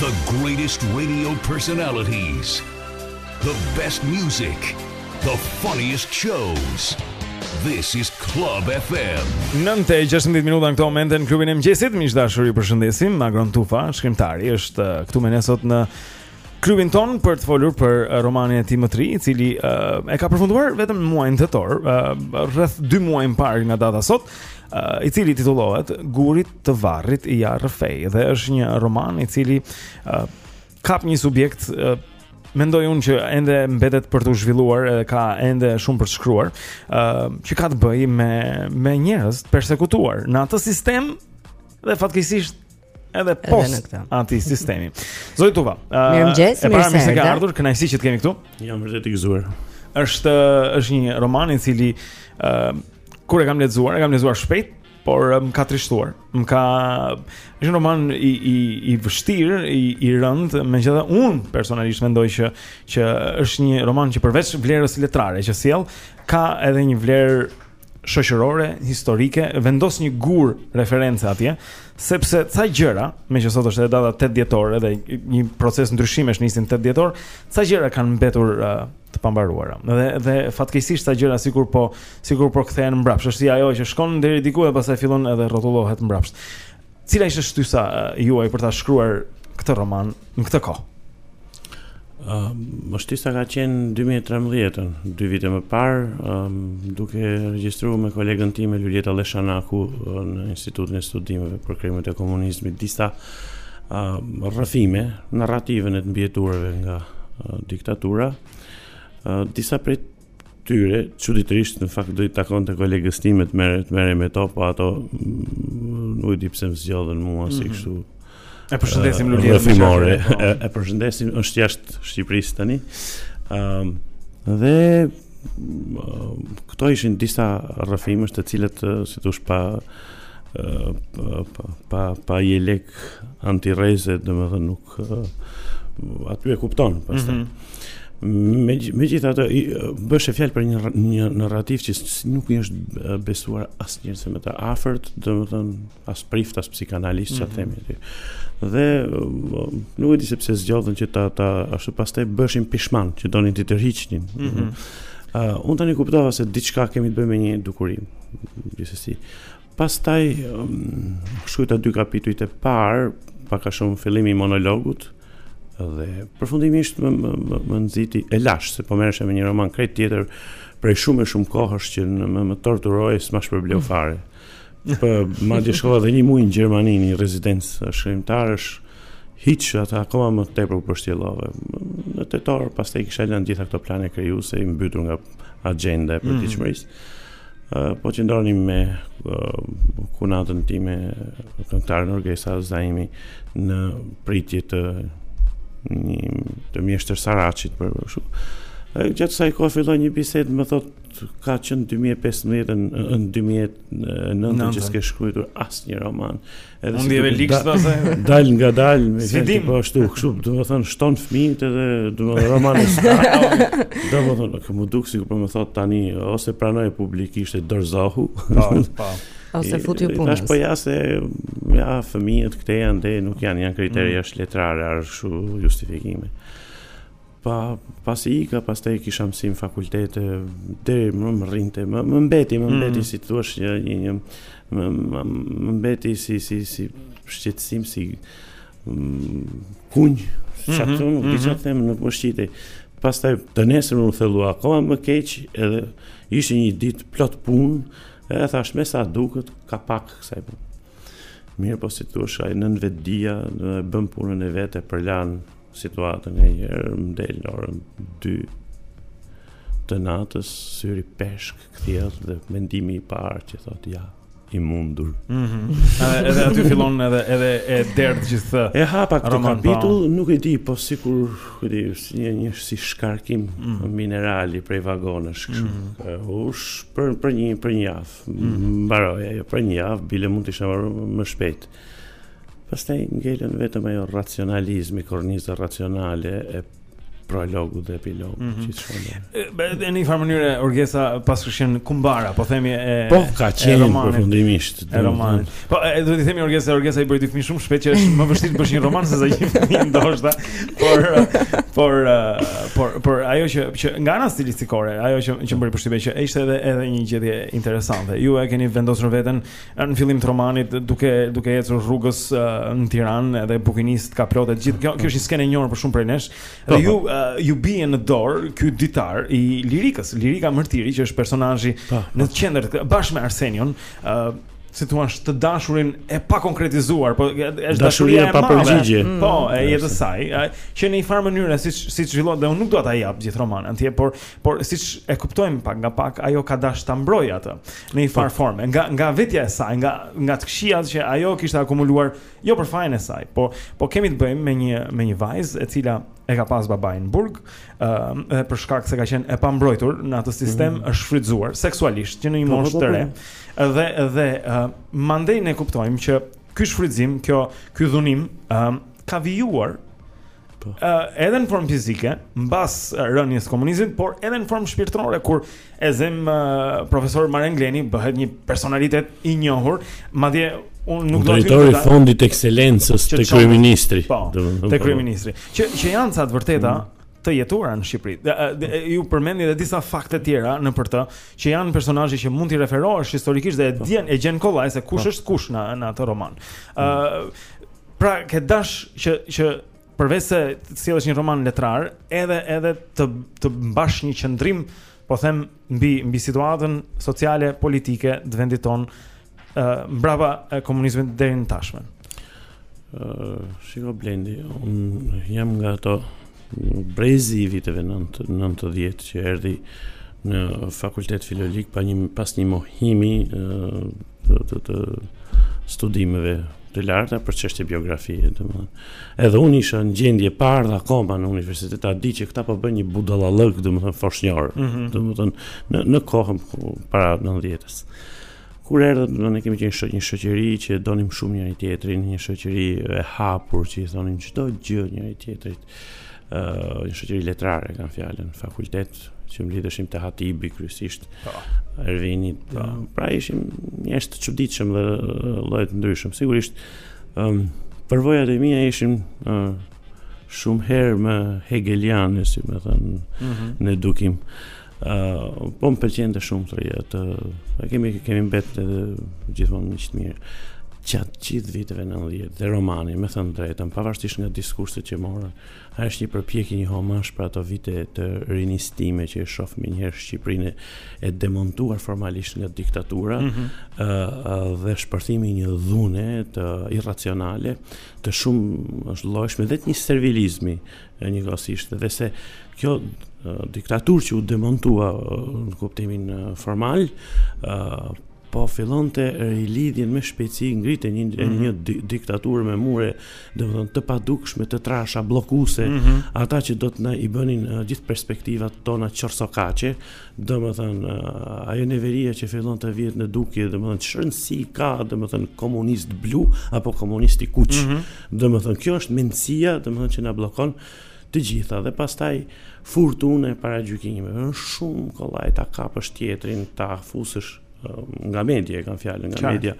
The greatest radio personalities The best music The funniest shows This is Club FM. 9:16 minuta në këto momente në klubin e mëngjesit. Miq të dashur, ju përshëndesim. Agron Tufa, shkrimtari, është uh, këtu me ne sot në klubin tonë për të folur për uh, romanin e tij më të ri, i cili uh, e ka përfunduar vetëm në muajin tetor, uh, rreth 2 muaj më parë nga data sot, uh, i cili titullohet Gurit të varrit ia rrëfej dhe është një roman i cili uh, kap një subjekt uh, mendoj unë që ende mbetet për t'u zhvilluar edhe ka ende shumë për të shkruar, ë uh, që ka të bëjë me me njerëz të persekutuar në atë sistem dhe fatkeqësisht edhe post atij sistemi. Zoti Tufa, ë uh, mirëmëngjes, e para mirë se ke ardhur, kënaqësi që të kemi këtu. Jam vërtet i gëzuar. Është është një roman i cili ë uh, kur e kam lexuar, e kam lexuar shpejt, por më ka trishtuar. Më ka është një roman i i i vështirë, i i rëndë, megjithëse unë personalisht mendoj që që është një roman që përveç vlerës letrare që sjell, ka edhe një vlerë shoqërore, historike, vendos një gur reference atje, sepse ca gjëra, meqë sot është edhe data 8 dhjetor edhe një proces ndryshimesh nisi në 8 dhjetor, ca gjëra kanë mbetur uh, të pambaruara. Dhe dhe fatkeqësisht ca gjëra sikur po sikur po kthehen mbrapsht. Është si ajo që shkon deri diku e pastaj fillon edhe rrotullohet mbrapsht. Cila ishte shtysa juaj për ta shkruar këtë roman në këtë kohë? Ëm shtysa ka qenë 2013-ën, dy vite më parë, um, duke regjistruar me kolegën time Luljeta Lleshanaku në Institutin e Studimeve për Krimet e Komunizmit, disa rrëfime, narrativën e të mbijetuarve nga diktatura. Disa prej tyre, çuditërisht në fakt do i takonte koleges time të merrej, të merrej me to, po ato mm, nuk di pse më zgjodhën mua si mhm. kështu. E përshëndesim uh, Lulin. Rrëfimore, po. e, e përshëndesim, është jashtë Shqipërisë tani. Um, dhe këto ishin disa rrëfimëse të cilat, si të pa, pa, pa, pa jelek antitezë, domethënë nuk aty e kupton pastaj. Mm -hmm. Me megjithatë bëhej fjalë për një një narrativ që nuk i është besuar asnjë as më të afërt, domethënë as prift as psikanalist çfarë mm -hmm. themi aty. Dhe nuk e di se pse zgjodhën që ta ta ashtu pastaj bëheshin pishman që donin të tërhiqnin. Mm -hmm. uh, unë tani kuptova se diçka kemi të bëjmë me një dukuri. Gjithsesi. Pastaj shkruajta dy kapitujt e parë, pak a shumë fillimi i monologut dhe përfundimisht më më, më, më nxiti e lash se po merresha me një roman krejt tjetër prej shumë e shumë kohësh që në, më, më torturoi s'ma shpërbleu mm. fare. Po madje shkova edhe një muaj në Gjermani në rezidencë shkrimtarësh hiç ata akoma më tepër u pështjellova. Në tetor pastaj kisha lënë gjitha këto plane krijuese i mbytur nga agjenda e përditshmërisë. Mm. Po qëndronim me kunatën time këngëtaren Orgesa Zaimi në pritje të një të mjeshtër Saraçit për më shumë. Gjatë asaj kohe filloi një bisedë më thotë ka që në 2015 në 2019 që s'ke shkrujtur asnjë roman Edhe Unë ndjeva ligsht pasaj Dalngadalë me, s'e di Po ashtu kështu Domethënë shton fëmijët edhe Dhe më romane s'ka Domethënë Kjo më duket sikur por po më thotë tani Ose pranoje publikisht e dorëzohu Pa, po, pa po. Ose futju punës Tash po ja se Ja fëmijët këta janë dhe Nuk janë janë kritere mm. jashtëletrare Ashtu justifikime Pa, pasi ika, pastaj kisha mësim fakultet, dhe më më rrinte, më, më mbeti, më mbeti, mm. si të thuash një, një, një më, më, më mbeti si, si, si shqetësim, si mm, kunjë, mm -hmm, që të, mm -hmm. që ta them, nuk më shqitej. Pastaj, të nesërmen u thellua, akoma më keq, edhe ishte një ditë plot punë, edhe thashë, me sa duket, kapak kësaj pune. Mirëpo si të thuash, ajo nënvetëdija, bën punën e vet, e përlan, Situatën e njëherë më del në orën 2 të natës, syri peshk kthjellët dhe mendimi i parë që thot ja, i mundur. Mm -hmm. edhe aty fillon edhe, edhe e derdh gjithë E hapa këtë roman, po. kapitull, pa. nuk e di, po sikur, këti, si një, një si shkarkim mm -hmm. minerali prej vagonësh, kështu. Mm -hmm. uh, ush, për, për një, për një javë, mm -hmm. mbaroi, për një javë, bile mund të isha më shpejt. Pastaj ngelen vetëm ajo racionalizmi, korniza racionale e prologu dhe epilogu mm -hmm. që të shkonte Në një farë mënyre Orgesa paskësh qenë kumbara, po themi e Po ka qenë përfundimisht E romanit Po e do të themi Orgesa, Orgesa i bëri të fmijt shumë shpejt që është më vështirë të bësh një roman sesa që një ndoshta por, por, por, por ajo që, që nga ana stilistikore, ajo që, që më bëri përshtype që ishte edhe, edhe një gjetje interesante Ju e keni vendosur veten në fillim të romanit duke duke ecur rrugës uh, në Tiranë dhe bukinistë ka plot gjithë kjo kjo është një skenë e njohur për shumë prej nesh dhe po, ju po. uh, ju bie në dorë ky ditar i Lirikës Lirika Mërtiri që është personazhi po, në qendër bashkë me Arsenion uh, si thua të dashurin e pakonkretizuar po është dashuria e papërgjigje mm. po e jetës saj që në një farë mënyrë siç siç zhvillohet dhe unë nuk dua ta jap gjithë romanin atje por Por siç e kuptojmë pak nga pak, ajo ka dash ta mbrojë atë në një farë po. forme, nga nga vetja e saj, nga nga të këqijat që ajo kishte akumuluar jo për fajin e saj, po po kemi të bëjmë me një me një vajzë e cila e ka pas babain në burg, ë uh, për shkak se ka qenë e pambrojtur në atë sistem mm. është shfrytzuar seksualisht që në një po, po, moshë po, të re. Dhe dhe uh, mandej ne kuptojmë që ky shfrytëzim, kjo ky dhunim, ë uh, ka vijuar Po. Ë uh, edhe në formë fizike, mbas rënies së komunizmit, por edhe në formë shpirtërore kur e zëmë uh, profesor Marenglen bëhet një personalitet i njohur, madje unë nuk do të thotë drejtor i fondit të ekselencës te kryeministri. Po, te po. kryeministri. Që që janë ca të vërteta mm të jetuara në Shqipëri. Dhe, dhe, ju përmendni edhe disa fakte tjera nëpër të që janë personazhe që mund t'i referohesh historikisht dhe e po. dien e gjen kollaj se kush po. është kush në në atë roman. Ëh, mm. uh, Pra, ke dash që që përveç se të sjellësh një roman letrar, edhe edhe të të mbash një qëndrim, po them mbi mbi situatën sociale, politike të vendit tonë, ë uh, mbrapa komunizmit deri në tashmë. Ë, uh, shiko Blendi, unë jam nga ato Brezi i viteve 90 që erdhi në fakultet filologjik pa një pas një mohimi të, të, të studimeve të larta për çështje biografie, domethënë. Edhe unë isha në gjendje pa ardhë akoma në universitet, ta di që këta po bëjnë një budallallëk, domethënë foshnjor, mm -hmm. domethënë në në kohën para 90-s. Kur erdhëm, domethënë ne kemi qenë një shoqëri që donim shumë njëri-tjetrin, një shoqëri e hapur që i thonim çdo gjë njëri-tjetrit. Ë uh, një shoqëri letrare kam fjalën, fakultet që mblidheshim te Hatibi kryesisht. Po. Ervinit. Po. Pra ishim njerëz të çuditshëm dhe lloje të ndryshme. Sigurisht, ë um, përvojat e mia ishin uh, shumë herë më hegeliane, si me thënë, mm -hmm. në edukim. Uh, po më pëlqente shumë të jetë, uh, kemi, kemi mbet edhe gjithmonë miq të mirë, gjatë gjithë viteve nëntëdhjetë, dhe romani, me thënë të drejtën, pavarësisht nga diskurset që mora, ai është një përpjekje një homazh për ato vite të rinisë time që e shoh menjëherë Shqipërinë e demontuar formalisht nga diktatura, mm -hmm. uh, dhe shpërthimi i një dhune irracionale, të shumëllojshme, dhe të një servilizmi, e njëkohësisht dhe se kjo diktaturë që u demontua në kuptimin formal po fillon të rilidhej me shpejtësi, ngrihej një, mm -hmm. një di, diktaturë me mure domethënë të padukshme të trasha bllokuese mm -hmm. ata që do të na i bënin gjithë perspektivat tona qorrsokaqe Domethënë, ajo neveria që fillon të vihet në dukje, domethënë çrëndësi ka, domethënë komunist blu apo komunist i kuq. Mm -hmm. Domethënë kjo është mendësia, domethënë që na bllokon të gjitha dhe pastaj furtuna e paragjykimeve. Është shumë kollaj ta kapësh tjetrin, ta fusësh nga media, kam fjalën nga Qa? media.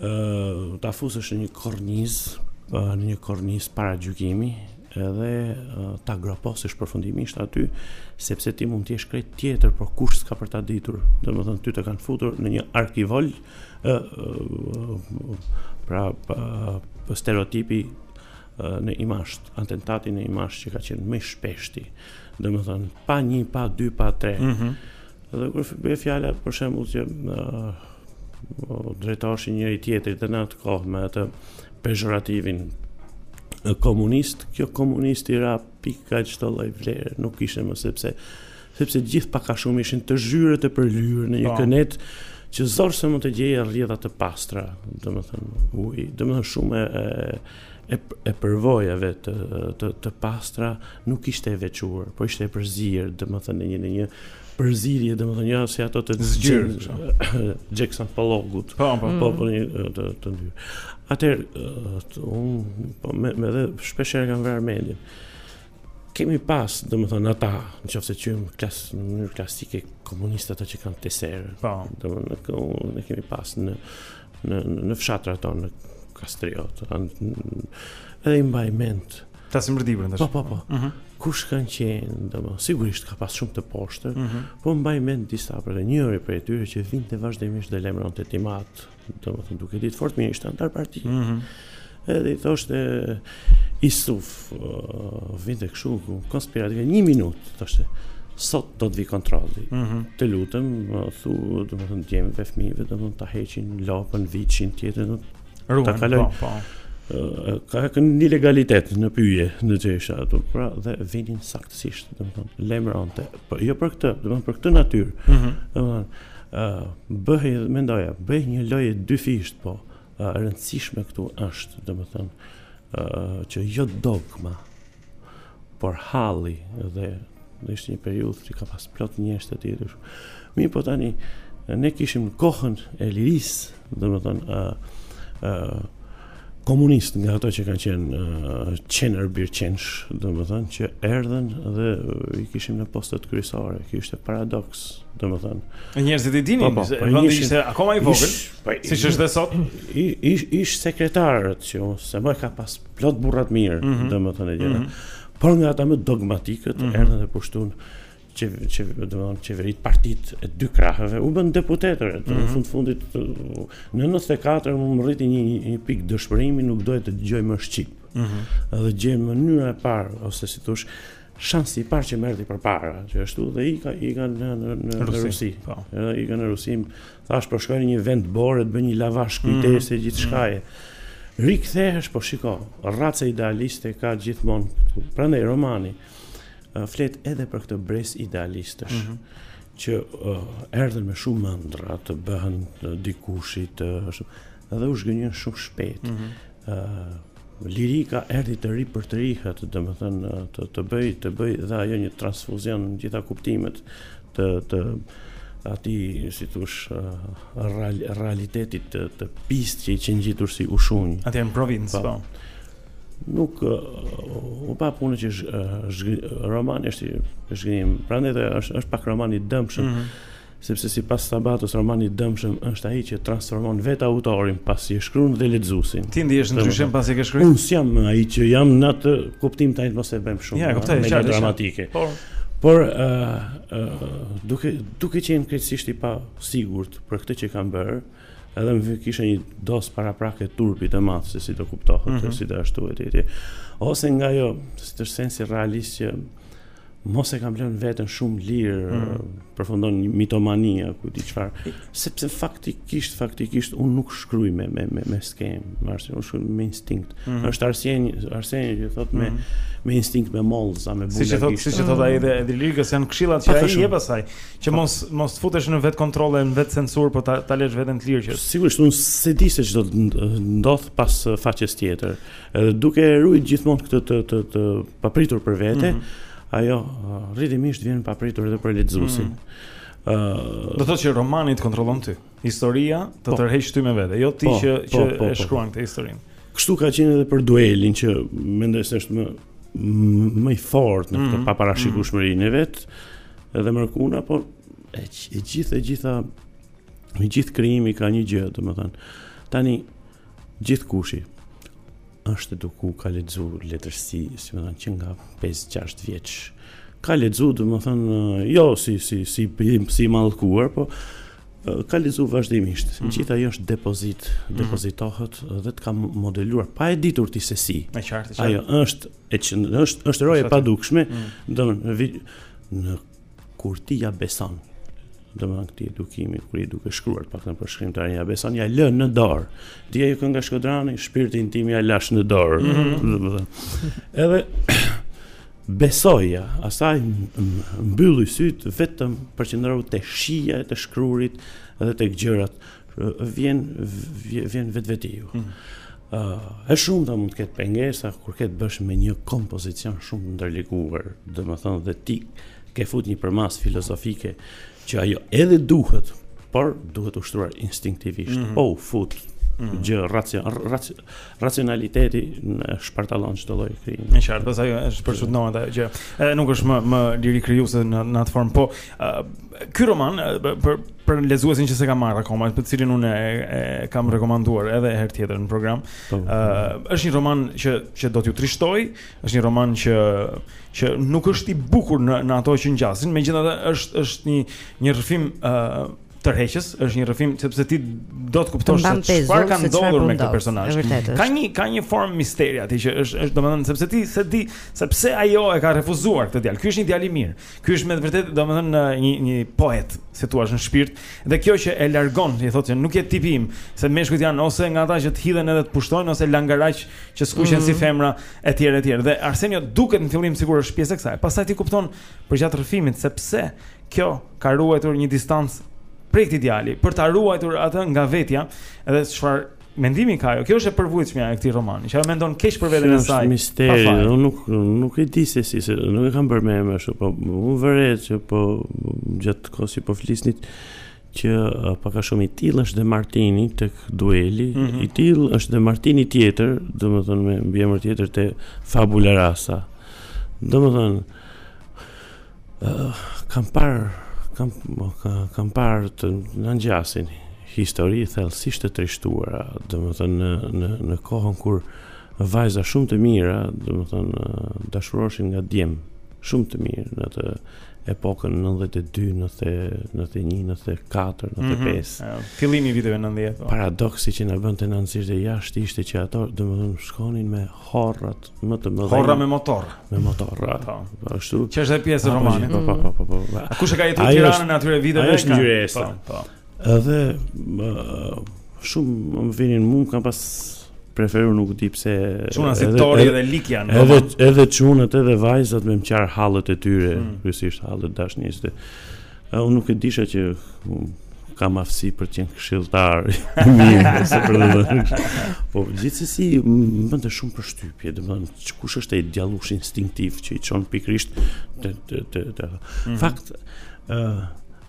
Ë ta fusësh në një kornizë, në një kornizë paragjykimi, edhe ta groposësh përfundimisht aty, sepse ti mund të jesh krejt tjetër, por kush s'ka për ta ditur. Domethënë ty të kanë futur në një arkivol ë pra pa, pa stereotipi në imazh, atentati në imazh që ka qenë më i shpeshti. Domethënë pa një, pa dy, pa tre. Mm -hmm. Dhe kur bëhet fjala për shembull që drejtoheshin njëri-tjetrit dhe në atë kohë me atë pejorativin komunist, kjo komunist i ra pika çdo lloj vlere, nuk kishte më sepse sepse gjithë pak a shumë ishin të zhyer e përlyer në një pa. Po. kënetë që zorë se mund të gjeje rrjedha të pastra, domethënë, ujë, domethënë shumë e, e, e përvojave të pastra nuk ishte e veçuar, po ishte e përzier, domethënë një në një përzierje, domethënë një si ato të zgjyrë, gjiriza të përrlogut, po, po, po, po, një të të ndyrë. Atëherë, unë, po, me, me dhe shpeshherë kam vrarë mendjen, kemi pas, domethënë, ata, në qoftë se quajmë klas, në mënyrë klasike, komunistët ata që kanë teserë, po, domethënë, ne kemi pas në, në në fshatrat tona në Kastriot, edhe i mbaj mend. Ta si Mirdita tash. Po po po. Mhm. Mm Kush kanë qenë, domethënë, sigurisht ka pas shumë të poshtër, mm -hmm. po mbaj mend disa pra, njëri prej tyre që vinte vazhdimisht dhe lajmëronte tim at, domethënë duke ditë fort mirë ishte anëtar partie. Mhm. Mm Edhe i thoshte Isuf, vinte kështu, konspirative, një minut, thoshte, sot do të vijë kontrolli. Mm -hmm. Të lutem, thuaju, domethënë, djemve dhe fëmijëve, domethënë, ta heqin, lopën, viçin, tjetër, do të kalojë. Po, po. Ka qenë në ilegalitet në pyje, në gjesha, ato, pra, dhe vinin saktësisht, domethënë, lajmëronte, po, jo për këtë, domethënë, për këtë natyrë, mm -hmm. domethënë, bëhej, mendoja, bëhej një lojë e dyfishtë, po, E rëndësishme këtu është, domethënë, që jo dogma, por halli dhe dhe ishte një periudhë që ka pas plot njerëz të tjerë shumë. Mirëpo tani, ne kishim në kohën e lirisë, domethënë, uh, uh, komunistë nga ato që kanë qenë uh, qen e bir qensh, domethënë, që erdhen dhe i kishim në postet kryesore, kjo ishte paradoks, domethënë. E njerëzit i dinin, po, po, po, vendi ishte akoma i vogël. Ish, Po, siç është dhe sot, ish ish sekretarët që se më ka pas plot burra të mirë, mm -hmm. domethënë gjëra. Mm -hmm. Por nga ata më dogmatikët mm -hmm. erdhën dhe pushtuan që që domethënë qeveritë partitë e dy krahëve u bënë deputetër mm -hmm. në fund fundit në 94 më mbërriti një, një, një pikë dëshpërimi nuk doja të dëgjoja më shqip. Mm -hmm. Dhe gjej mënyra e parë ose si të thuash shansi i parë që më erdhi përpara, që ashtu dhe ika, ika në në, në Rusi. Rusi. Po. Edhe ika në Rusi Thashë po shkoj në një vend bore të bëj një lavazh mhm. kujtese mm. gjithçkaje. Mm. Rikthehesh po shiko, rraca idealiste ka gjithmonë. Prandaj romani uh, flet edhe për këtë brez idealistësh. Mm -hmm që uh, erdhen me shumë ëndrra të bëhen uh, dikushi uh, Dhe u zhgënjyen shumë shpejt. Mm -hmm. uh, Lirika erdhi të ripërtërihet, domethënë të, të bëj, të bëj dhe ajo një transfuzion në të gjitha kuptimet të, të atij, si të thuash, real, realitetit të, të pistë që i qe ngjitur si ushunjëz. Atje në provincë, po. Nuk, uh, u pa puna që zhgë, romani është zhgënjim, prandaj është, është pak roman i dëmshëm, mm -hmm Sepse sipas Sabatos romani i dëmshëm është ai që transformon vetë autorin pasi e shkruan dhe lexuesin. Ti ndihesh ndryshe pasi e ke shkruar? Unë s'jam më ai që jam në atë kuptim tani mos e bëjmë shumë. Ja, kuptoj, është qartë dramatike. Po. Por ë uh, uh, duke duke qenë krejtësisht i pa sigurt për këtë që kam bërë, Edhe më kisha një dozë paraprake turpi të madh se si do kuptohet, mm -hmm. si do ashtu etj etj. Ose nga ajo, si të thuash, sensi realist që mos e kam lënë veten shumë lirë, mm -hmm. përfundon në mitomani a ku di çfarë. Sepse faktikisht, faktikisht unë nuk shkruaj me me me, me skemë, marrë, unë shkruaj me instinkt. Mm -hmm. Është Arseni, Arseni që thotë me mm -hmm. me instinkt me mollëza, me bula. Siç thotë, siç thotë ai edhe Lirikës janë këshillat që ai i jep asaj. Që mos mos të futesh në vetëkontroll e në vetëcensurë, po ta ta lësh veten të lirë që. Sigurisht unë s'e di se ç'do të ndodh pas faqes tjetër. Edhe duke rujt gjithmonë këtë të të të papritur për vete, mm -hmm. ajo rrjedhimisht vjen papritur edhe për lexuesin. Mm -hmm. uh, do thotë që romani të kontrollon ty. Historia të po, tërheq ty me vete, jo ti po, që po, që po, po, e shkruan këtë historinë. Kështu ka qenë edhe për Duelin që mendoj se është më më i fortë në këtë mm. paparashikueshmërinë e vet dhe mërkuna po e, e gjithë e gjitha i gjithë krijimi ka një gjë domethënë tani gjithkush që është duke ka lexu letërsi si me thënë që nga 5-6 vjeç ka lexu domethënë jo si si si si, i mallkuar po Ka lexuar vazhdimisht. Mm -hmm. Gjithë ajo është depozit, mhm. depozitohet mm -hmm. dhe të ka modeluar pa e ditur ti se si. E qartë, qartë. Ajo është e që është është roje e padukshme, mm -hmm. domethënë në kur ti ia beson domethënë këtij edukimi, kur je duke shkruar pak në përshkrim të arinja, beson, ia lë në dorë, ti e ju kënë nga shkodrani, shpirtin tim ia lash në dorë, mm -hmm. edhe, Besoja, asaj mbylli sytë vetëm përqendrohu te shija e të shkruarit dhe tek gjërat vijnë vijnë vetvetiu. Mm. Uh, e shumta mund të ketë pengesa kur ke të bësh me një kompozicion shumë të ndërlikuar, domethënë dhe ti ke fut një përmasë filozofike që ajo edhe duhet, por duhet ushtruar instinktivisht, mm -hmm. po u fut mm -hmm. gjë racion, rac, racionaliteti e shpartallon çdo lloj krijimi. E qartë, pastaj është përshutnohet ajo gjë. Edhe nuk është më më liri krijuese në në atë formë, po uh, ky roman për për lexuesin që s'e ka marrë akoma, për të cilin unë e, e kam rekomanduar edhe herë tjetër në program. Po. Ë uh, është një roman që që do t'ju trishtojë, Është një roman që që nuk është i bukur në në ato që ngjasin, megjithatë është është një një rrëfim ë uh, tërheqës, është një rrëfim sepse ti do të kuptosh se çfarë ka ndodhur me këtë personazh. Ka një ka një formë misteri aty që është është domethënë sepse ti s'e di se pse ajo e ka refuzuar këtë djalë. Ky është një djalë i mirë. Ky është me të vërtetë, domethënë në një një poet, si thua, në shpirt, dhe kjo që e largon, i thotë se nuk je tipi im, se meshkujt janë ose nga ata që të hidhen edhe të pushtojnë ose langaraq që skuqen mm -hmm. si mhm. femra etj etj. Dhe Arsenio duket në fillim sikur është pjesë e kësaj. Pastaj ti kupton përgjatë rrëfimit se pse kjo ka ruajtur një distancë prej këtij djali për ta ruajtur atë nga vetja, edhe çfarë Mendimi ka ajo, kjo është e përvuajtshmja e këtij romani, që ajo mendon keq për veten e saj. Është misteri, unë nuk nuk e di se si se nuk e kam bërë me mend ashtu, po vura re që po gjatë kohës që po flisnit që pak a shumë i tillë është dhe Martini tek Dueli, mm -hmm. i tillë është dhe Martini tjetër, domethënë me mbiemër tjetër te Fabula Rasa. Domethënë Kam parë, kam, kam parë të na ngjasin histori thellësisht të trishtuara, domethënë në, në, në kohën kur vajza shumë të mira, domethënë dashuroshin nga djem, shumë të mirë në atë epokën 92, 91, 94, 95. Mm -hmm. Fillimi i viteve 90. Po. Paradoksi që na bënte ne nëse e jashtë ishte që ato, domethënë, shkonin me horrat, më të mëdhenj. Horra me motor. Me motor. Po. po ashtu. Që është edhe pjesë e po, po, romanit. Po, po, po, po. A kush e ka jetuar Tiranën atyre viteve? Ai është një resta. Po. Edhe shumë më vinin mua kam pas preferuar nuk di pse çuna si Tori dhe Likja edhe edhe çunat edhe vajzat me m'qa hallet e tyre mm. kryesisht hallet e dashnisë A, unë nuk e disha që kam aftësi për të qenë këshilltar i mirë ose për të dhënë. Po gjithsesi më bënte shumë përshtypje, domethënë kush është ai djallush instinktiv që i çon pikërisht të të të të. Mm -hmm. Fakt ë uh,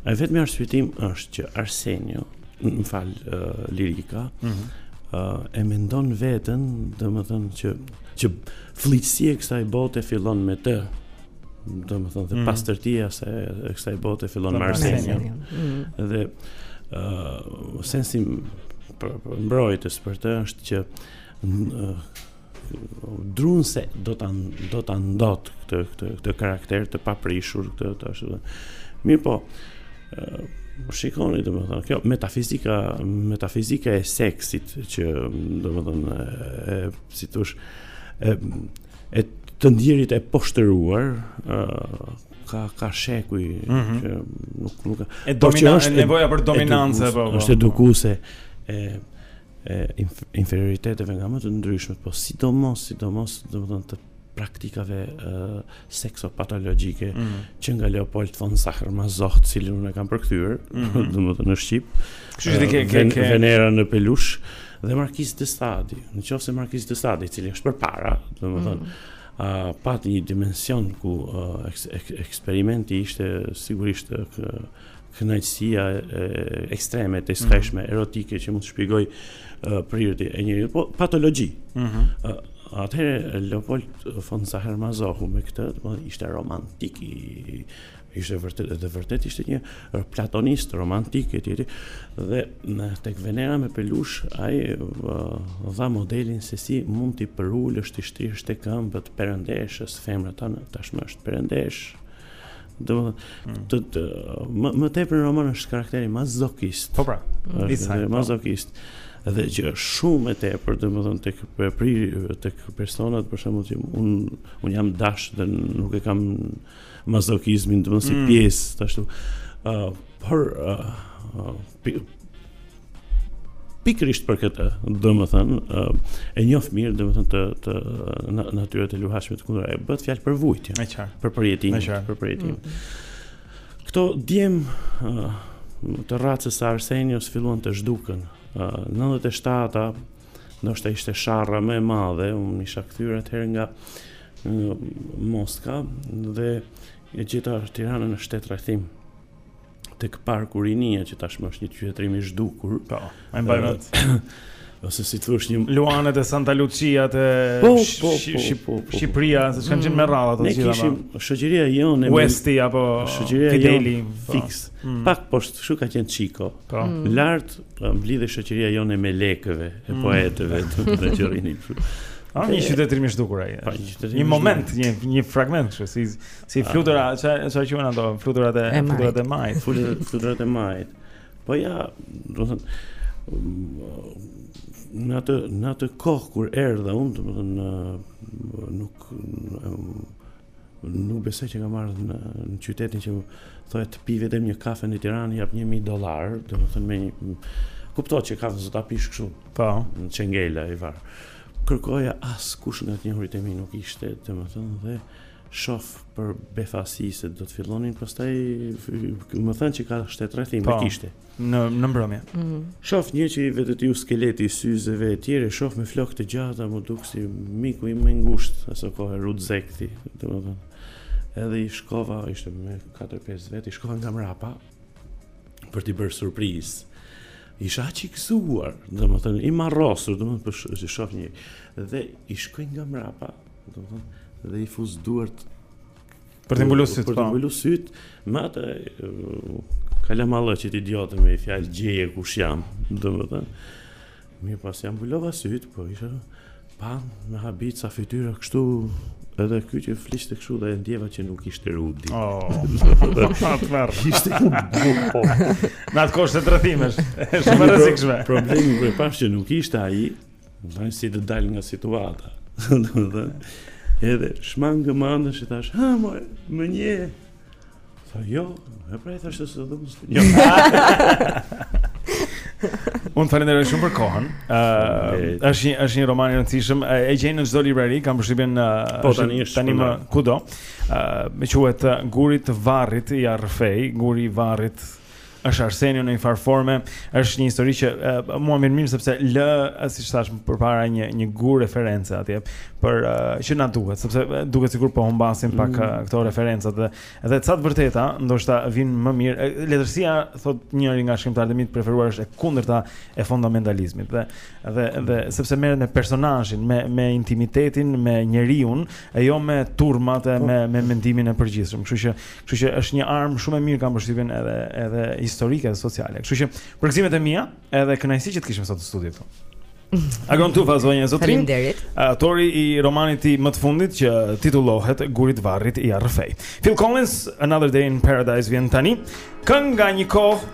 i vetmi arsyetim është që Arsenio, më fal uh, Lirika, mm -hmm. uh, e mendon veten, domethënë që që fillesa e kësaj bote fillon me të domethënë, dhe mm. pastërtia e kësaj bote fillon me Arsenion. Mm. Dhe uh, sensi për, për mbrojtës për të është që uh, druan se do të do ta ndotë këtë, këtë, këtë karakter të paprishur këtë të ashtu. Mirëpo, uh, shikoni domethënë, kjo metafizika, metafizika e seksit që domethënë, e, si thuash, e, e të ndjerit e poshtëruar ë uh, ka ka shekuj mm -hmm. që nuk nuk ka e por që është nevoja për dominancë apo po, është po. edukuese e e inferioriteteve nga më të ndryshmet, po sidomos sidomos domethënë të praktikave uh, seksopatologjike mm -hmm. që nga Leopold von Sacher Masoch, të cilin unë e kam përkthyer, mm -hmm. domethënë në shqip, Kështu që ti ke ke ke Venera në pelush dhe Markiz de Sadi. Në qoftë se Markiz de Sadi, i cili është përpara, domethënë, mm -hmm. a pati një dimension ku uh, eks, ek, eksperimenti ishte sigurisht kënaqësi ekstreme të skajshme mm -hmm. erotike që mund të shpjegojë uh, prirjet e njeriut, po patologji. Ëh. Mm -hmm. uh, Atëherë Leopold von Sacher Mazohu me këtë, domethënë ishte romantik i Ishte vërtet edhe vërtet ishte një platonist romantik etj etj dhe në tek Venera me pelush ai dha modelin se si mund t'i përulesh t'i shtrihesh te këmbët perëndeshës femra jonë tashmë është perëndeshë do hmm. të të më, më tepër në roman është karakteri mazokist po pra disa po. mazokist dhe që është shumë e tepër domethënë tek pri tek personat për shembull që un un jam dash dhe nuk e kam Mazokizmin, domethënë si mm. pjesë, të ashtu. Uh, por, uh, uh, pikërisht për këtë, domethënë, uh, e njoh mirë, domethënë, të, të natyrat e luhatshme të kur bëhet fjalë për vujtje, për përjetim, për përjetim. Mm -hmm. Këto djem uh, të racës së Arsenios filluan të zhduken. Uh, 97-a, ndoshta ishte sharra më e madhe, unë isha kthyer atëherë nga Moska dhe e gjeta Tiranën në shtetrrethim tek parku Rinia që tashmë është një qytetrim i zhdukur. Po, e mbaj mend. Ose si thua është një Luaneti Santa Lucia të po, po, po, Shqipëria, se kanë qenë me rradha ato gjithë. Ne kishim shoqëria jonë Westi apo shoqëria jonë fix. Mm. Pak poshtë, kështu ka qenë Çiko. Po. Mm. Lart po, mblidhe shoqëria jonë e melekëve, e mm. poetëve të Rexhorini. Ah, një qytet i zhdukur ai. Po, një moment, një një fragment kështu si si ah. flutura, çfarë çfarë quhen ato? Fluturat e fluturat e majit. Fluturat e majit. Po ja, domethënë në atë në atë kohë kur erdha unë, domethënë nuk Nuk besoj që kam ardhur në, në qytetin që thoja të pi vetëm një kafe në Tiranë jap 1000 dollar, domethënë mënjë kuptohet që kafe do ta pish kështu. Po. Në çengela i var. Kërkoja askush nga të njohurit e mi nuk ishte, domethënë dhe shof për befasi, se do të fillonin pastaj domethënë që ka shtetrrethim po. kishte. në në mbrëmje. Mm -hmm. Shof një që i vetëtiu skeleti i syzeve e tjera, shof me flokë të gjata, më duk si miku i më i ngushtë, asokohe Rud Zekthi, domethënë. Edhe i shkova, ishte me 4-5 vetë, i shkova nga mrapa, për t'i bërë surprizë. Isha aq i gëzuar, domethënë, i marrosur, domethënë, që shë, shof një, dhe i shkoj nga mrapa, domethënë, dhe i fus duart Për t'i mbuluar sytë. Për t'i po. mbuluar sytë, me atë kalamallëkun idiot me fjalë gjeje kush jam, domethënë. Mirëpo ia mbulova sytë, po isha pak në habi sa fytyra kështu edhe ky që fliste kështu dhe e ndjeva që nuk ishte Rudi. Oh. ishte ku buko. Në atë kohë shtetrrethimesh. Është shumë e rrezikshme. Problemi kur e pashë që nuk ishte ai, Vallaj si të dal nga situata. Edhe shmangë mënjanë dhe i thashë, ha, mo, më njeh. Tha, jo, e pra i thashë të së dhëmë së një. Unë të falenderoj shumë për kohën. Uh, është një është një roman i rëndësishëm. E gjeni në çdo librari, kam përshtypjen uh, po, tani, tani më kudo. Ë uh, dhe quhet Guri i varrit i Arfej, Guri i varrit Është Arsenio në një farë forme, është një histori që uh, mua më vjen mirë sepse lë, siç thashë më përpara një një gur reference atje për uh, që na duhet, sepse duket sikur po humbasim pak mm. uh, këto referenca dhe edhe ca të vërteta, ndoshta vijnë më mirë. Letërsia, thotë njëri nga shkrimtarët e mi të preferuar është e kundërta e fundamentalizmit dhe dhe dhe sepse merret me personazhin, me me intimitetin, me njeriun, e jo me turmat e po. me me mendimin e përgjithshëm. Kështu që Kështu që është një armë shumë e mirë kam përshtypjen edhe edhe historike dhe sociale. Kështu që përgëzimet e mia edhe kënaqësi që të kishim sot në studio këtu. Agron Tufa zonja zotërinj. Faleminderit. Autori i romanit tij më të fundit që titullohet Gurit të varrit ia rrëfej. Phil Collins Another Day in Paradise vjen tani. Këngë nga një kohë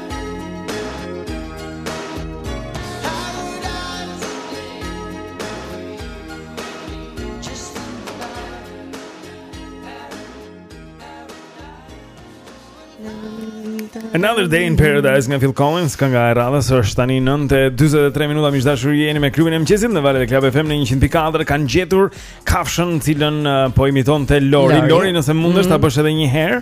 Another Day in Paradise nga Phil Collins, kënga e radhës është tani 9:43 minuta miq dashur jeni me klubin e mëngjesit në valët e Club FM në 100.4 kanë gjetur kafshën të cilën uh, po imitonte Lori. Lori, Lori nëse mundesh mm. ta bësh edhe një herë.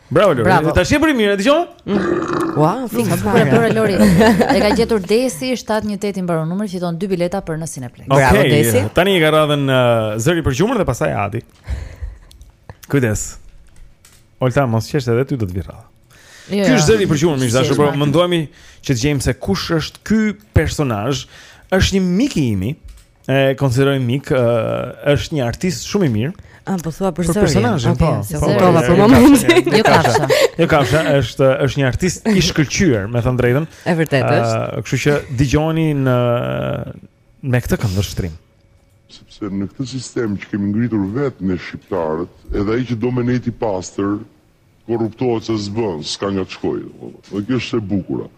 Bravo Lori. Bravo. Tash e bëre mirë, dëgjoj. Mm. Ua, fika fare. Bravo Lori. E ka gjetur Desi 718 i mbaron numri, fiton dy bileta për në Cineplex. Okay. Bravo Desi. Tani e ka radhën uh, zëri përgjumur dhe pastaj Adi. Kujdes. Olta mos qesh edhe ty do të vijë radha. Jo, jo. Ky është zëri përgjumur, miq dashur, por mendohemi që të gjejmë se kush është ky personazh. Është një mik i imi, e konsideroj mik, është një artist shumë i mirë. Ah, po thua për zërin. Për personazhin, po. Po, po, po, për personazhin. Jo kafsha. Jo kafsha, është është një artist i shkëlqyer, me thënë drejtën. E vërtetë ah, është. Kështu që dëgjojeni me këtë këndvështrim. Sepse në këtë sistem që kemi ngritur vetë ne shqiptarët, edhe ai që do me nejti pastër, korruptohet se s'bën, s'ka nga të shkojë. Dhe kjo është e bukura.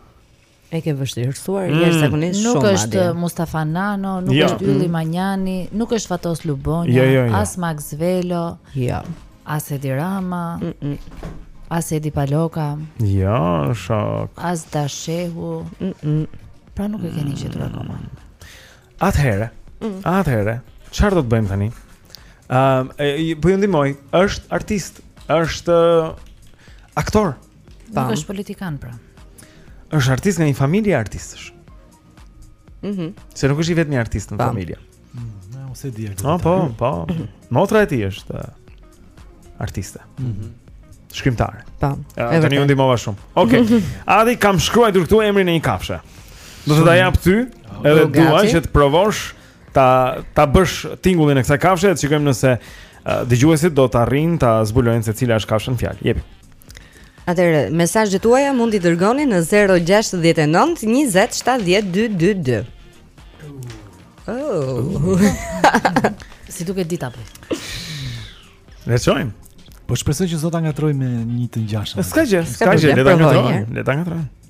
E ke vështirësuar mm. jashtëzakonisht shumë. Nuk është adje. Mustafa Nano, nuk jo. është Ylli mm. Manjani, nuk është Fatos Lubonja, jo, jo, jo. as Maks Velo. Jo. As Edi Rama. Mm -mm. As Edi Paloka. Jo, shok. As Dash Shehu. Mm -mm. Pra nuk e keni mm. gjetur akoma. Atëherë. Mm. Atëherë, çfarë do të bëjmë tani? Ëm, um, po ju ndihmoj, është artist, është uh, aktor. Nuk është politikan pra. Është artist nga një familje artistësh. Mhm. Mm Se nuk është i vetmi artist në familje. Mhm, mm, mos e di. Po, po, po. Motra e tij është artiste. Mhm. Mm Shkrimtare. Po. Edhe tani ju ndihmova shumë. Okej. Okay. Adi kam shkruar këtu emrin e një kafshe. Do të ta jap ty, edhe dua që të provosh ta ta bësh tingullin e kësaj kafshe, të shikojmë nëse uh, dëgjuesit do të arrijnë ta zbulojnë se cila është kafsha në fjalë. Jepi. Atëherë, mesazhet tuaja mund t'i dërgoni në 069 20 70 222. Oh. si duket dita po. Ta shohim. Po shpresoj që s'do ta ngatrrojnë me një të ngjashëm. S'ka gjë, s'ka gjë, le ta ngatrrojnë. Le ta ngatrrojnë.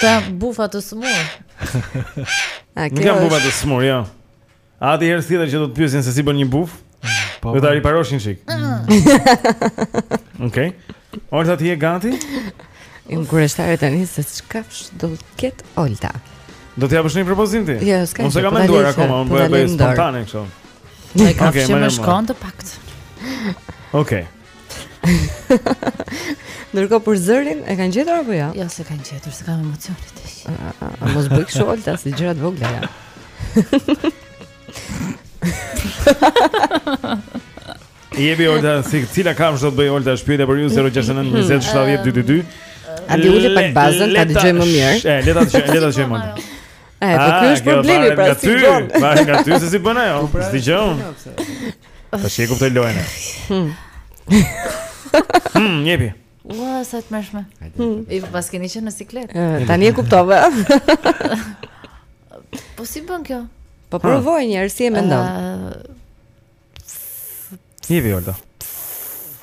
Ka bufa të sëmurë. A kjo? Nuk bufa të sëmurë, jo. A ti herë tjetër që do të pyesin se si bën një buf? Po. Do ta po. riparoshin një çik. Okej. Olta ti e gati? Im kureshtare tani se ç'kafshë do të ketë Olta. Do të japësh një propozim ti? Jo, s'ka. Unë s'e kam menduar akoma, unë po e bëj spontane kështu. Okej, më shkon të pakt. Okej. Okay. Ndërkohë për zërin e kanë gjetur apo jo? Jo, s'e kanë gjetur, s'ka emocione tashi. Mos bëj kështu Olta si gjëra të vogla ja. Jepi Olta se cilën kafshë do të bëjë Olta është pyetja për ju 069 20 70 222. Adi ule pak bazën, ta dëgjoj më mirë. E, le ta dëgjoj, le ta dëgjoj më. E, po ah, ky është problemi pra si bën. Varet nga ty se si bën ajo. Pra, s'dëgjon. Tashi e kuptoj lojën hmm. hmm, jepi Ua, sa e tmerrshme hmm. Paskeni qenë në siklet Tani e kuptove Po si bën kjo? Po provoje njëherë, si e mendon Jepi, Olta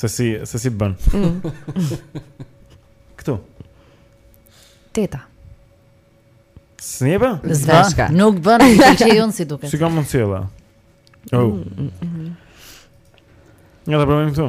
Se si, se si bën. Këtu. Teta. Snjeva? Zveshka. Nuk bën, i pëlqej unë si duket. Si ka mundësi Ela? Oh. Ja ta provojmë këtu.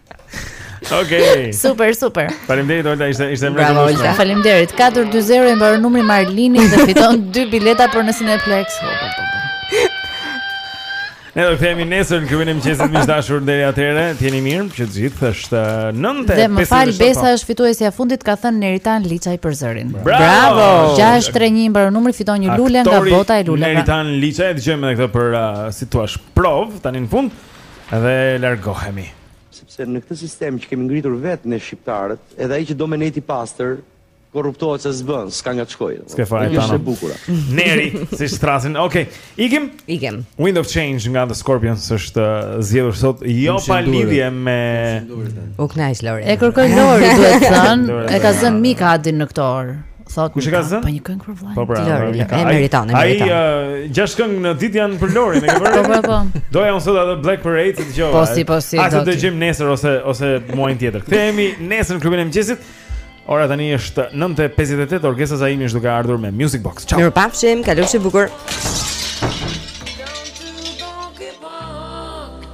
Okej. Okay. Super, super. Faleminderit Olta, ishte ishte mirë shumë. Bravo, faleminderit. 420 e mbaron numri Marlini dhe fiton dy bileta për në Cineplex. Ne do të kthehemi nesër në klubin e mëngjesit miq të dashur deri atëherë, të jeni mirë, që të gjithë është 9:50. Dhe më fal Besa është fituesja e fundit ka thënë Neritan Liçaj për zërin. Bravo! 631 mbaron numri fiton një lule nga bota e luleve. Neritan Liçaj, dëgjojmë edhe këtë për uh, si thua, provë tani në fund. Dhe largohemi. Sepse në këtë sistem që kemi ngritur vetë ne shqiptarët, edhe ai që do me nejt i pastër, korruptohet se s'bën, s'ka nga të shkojë. S'ke fare tano. Është e bukur. Neri, si strasin. Okej. Okay. Ikim? Ikim. Wind of Change nga The Scorpions është uh, zgjedhur sot jo pa lidhje me U kënaq Lori. E kërkoj Lori, duhet të thënë, e ka zënë Mika Adin në këtë orë. Thot kush e ka zënë? Po një këngë për vllajën. Po pra, Lori, e meriton, e meriton. Ai gjashtë këngë në ditë janë për Lorin, e ke vënë re? Po, po, po. Doja unë sot atë Black Parade të dëgjoj. Po si, po si. Atë dëgjojmë nesër ose ose muajin tjetër. Kthehemi nesër në klubin e mëngjesit. Ora tani është 9:58, Orgesa Zaimi është duke ardhur me Music Box. Ciao. Mirupafshim, kalofshi bukur.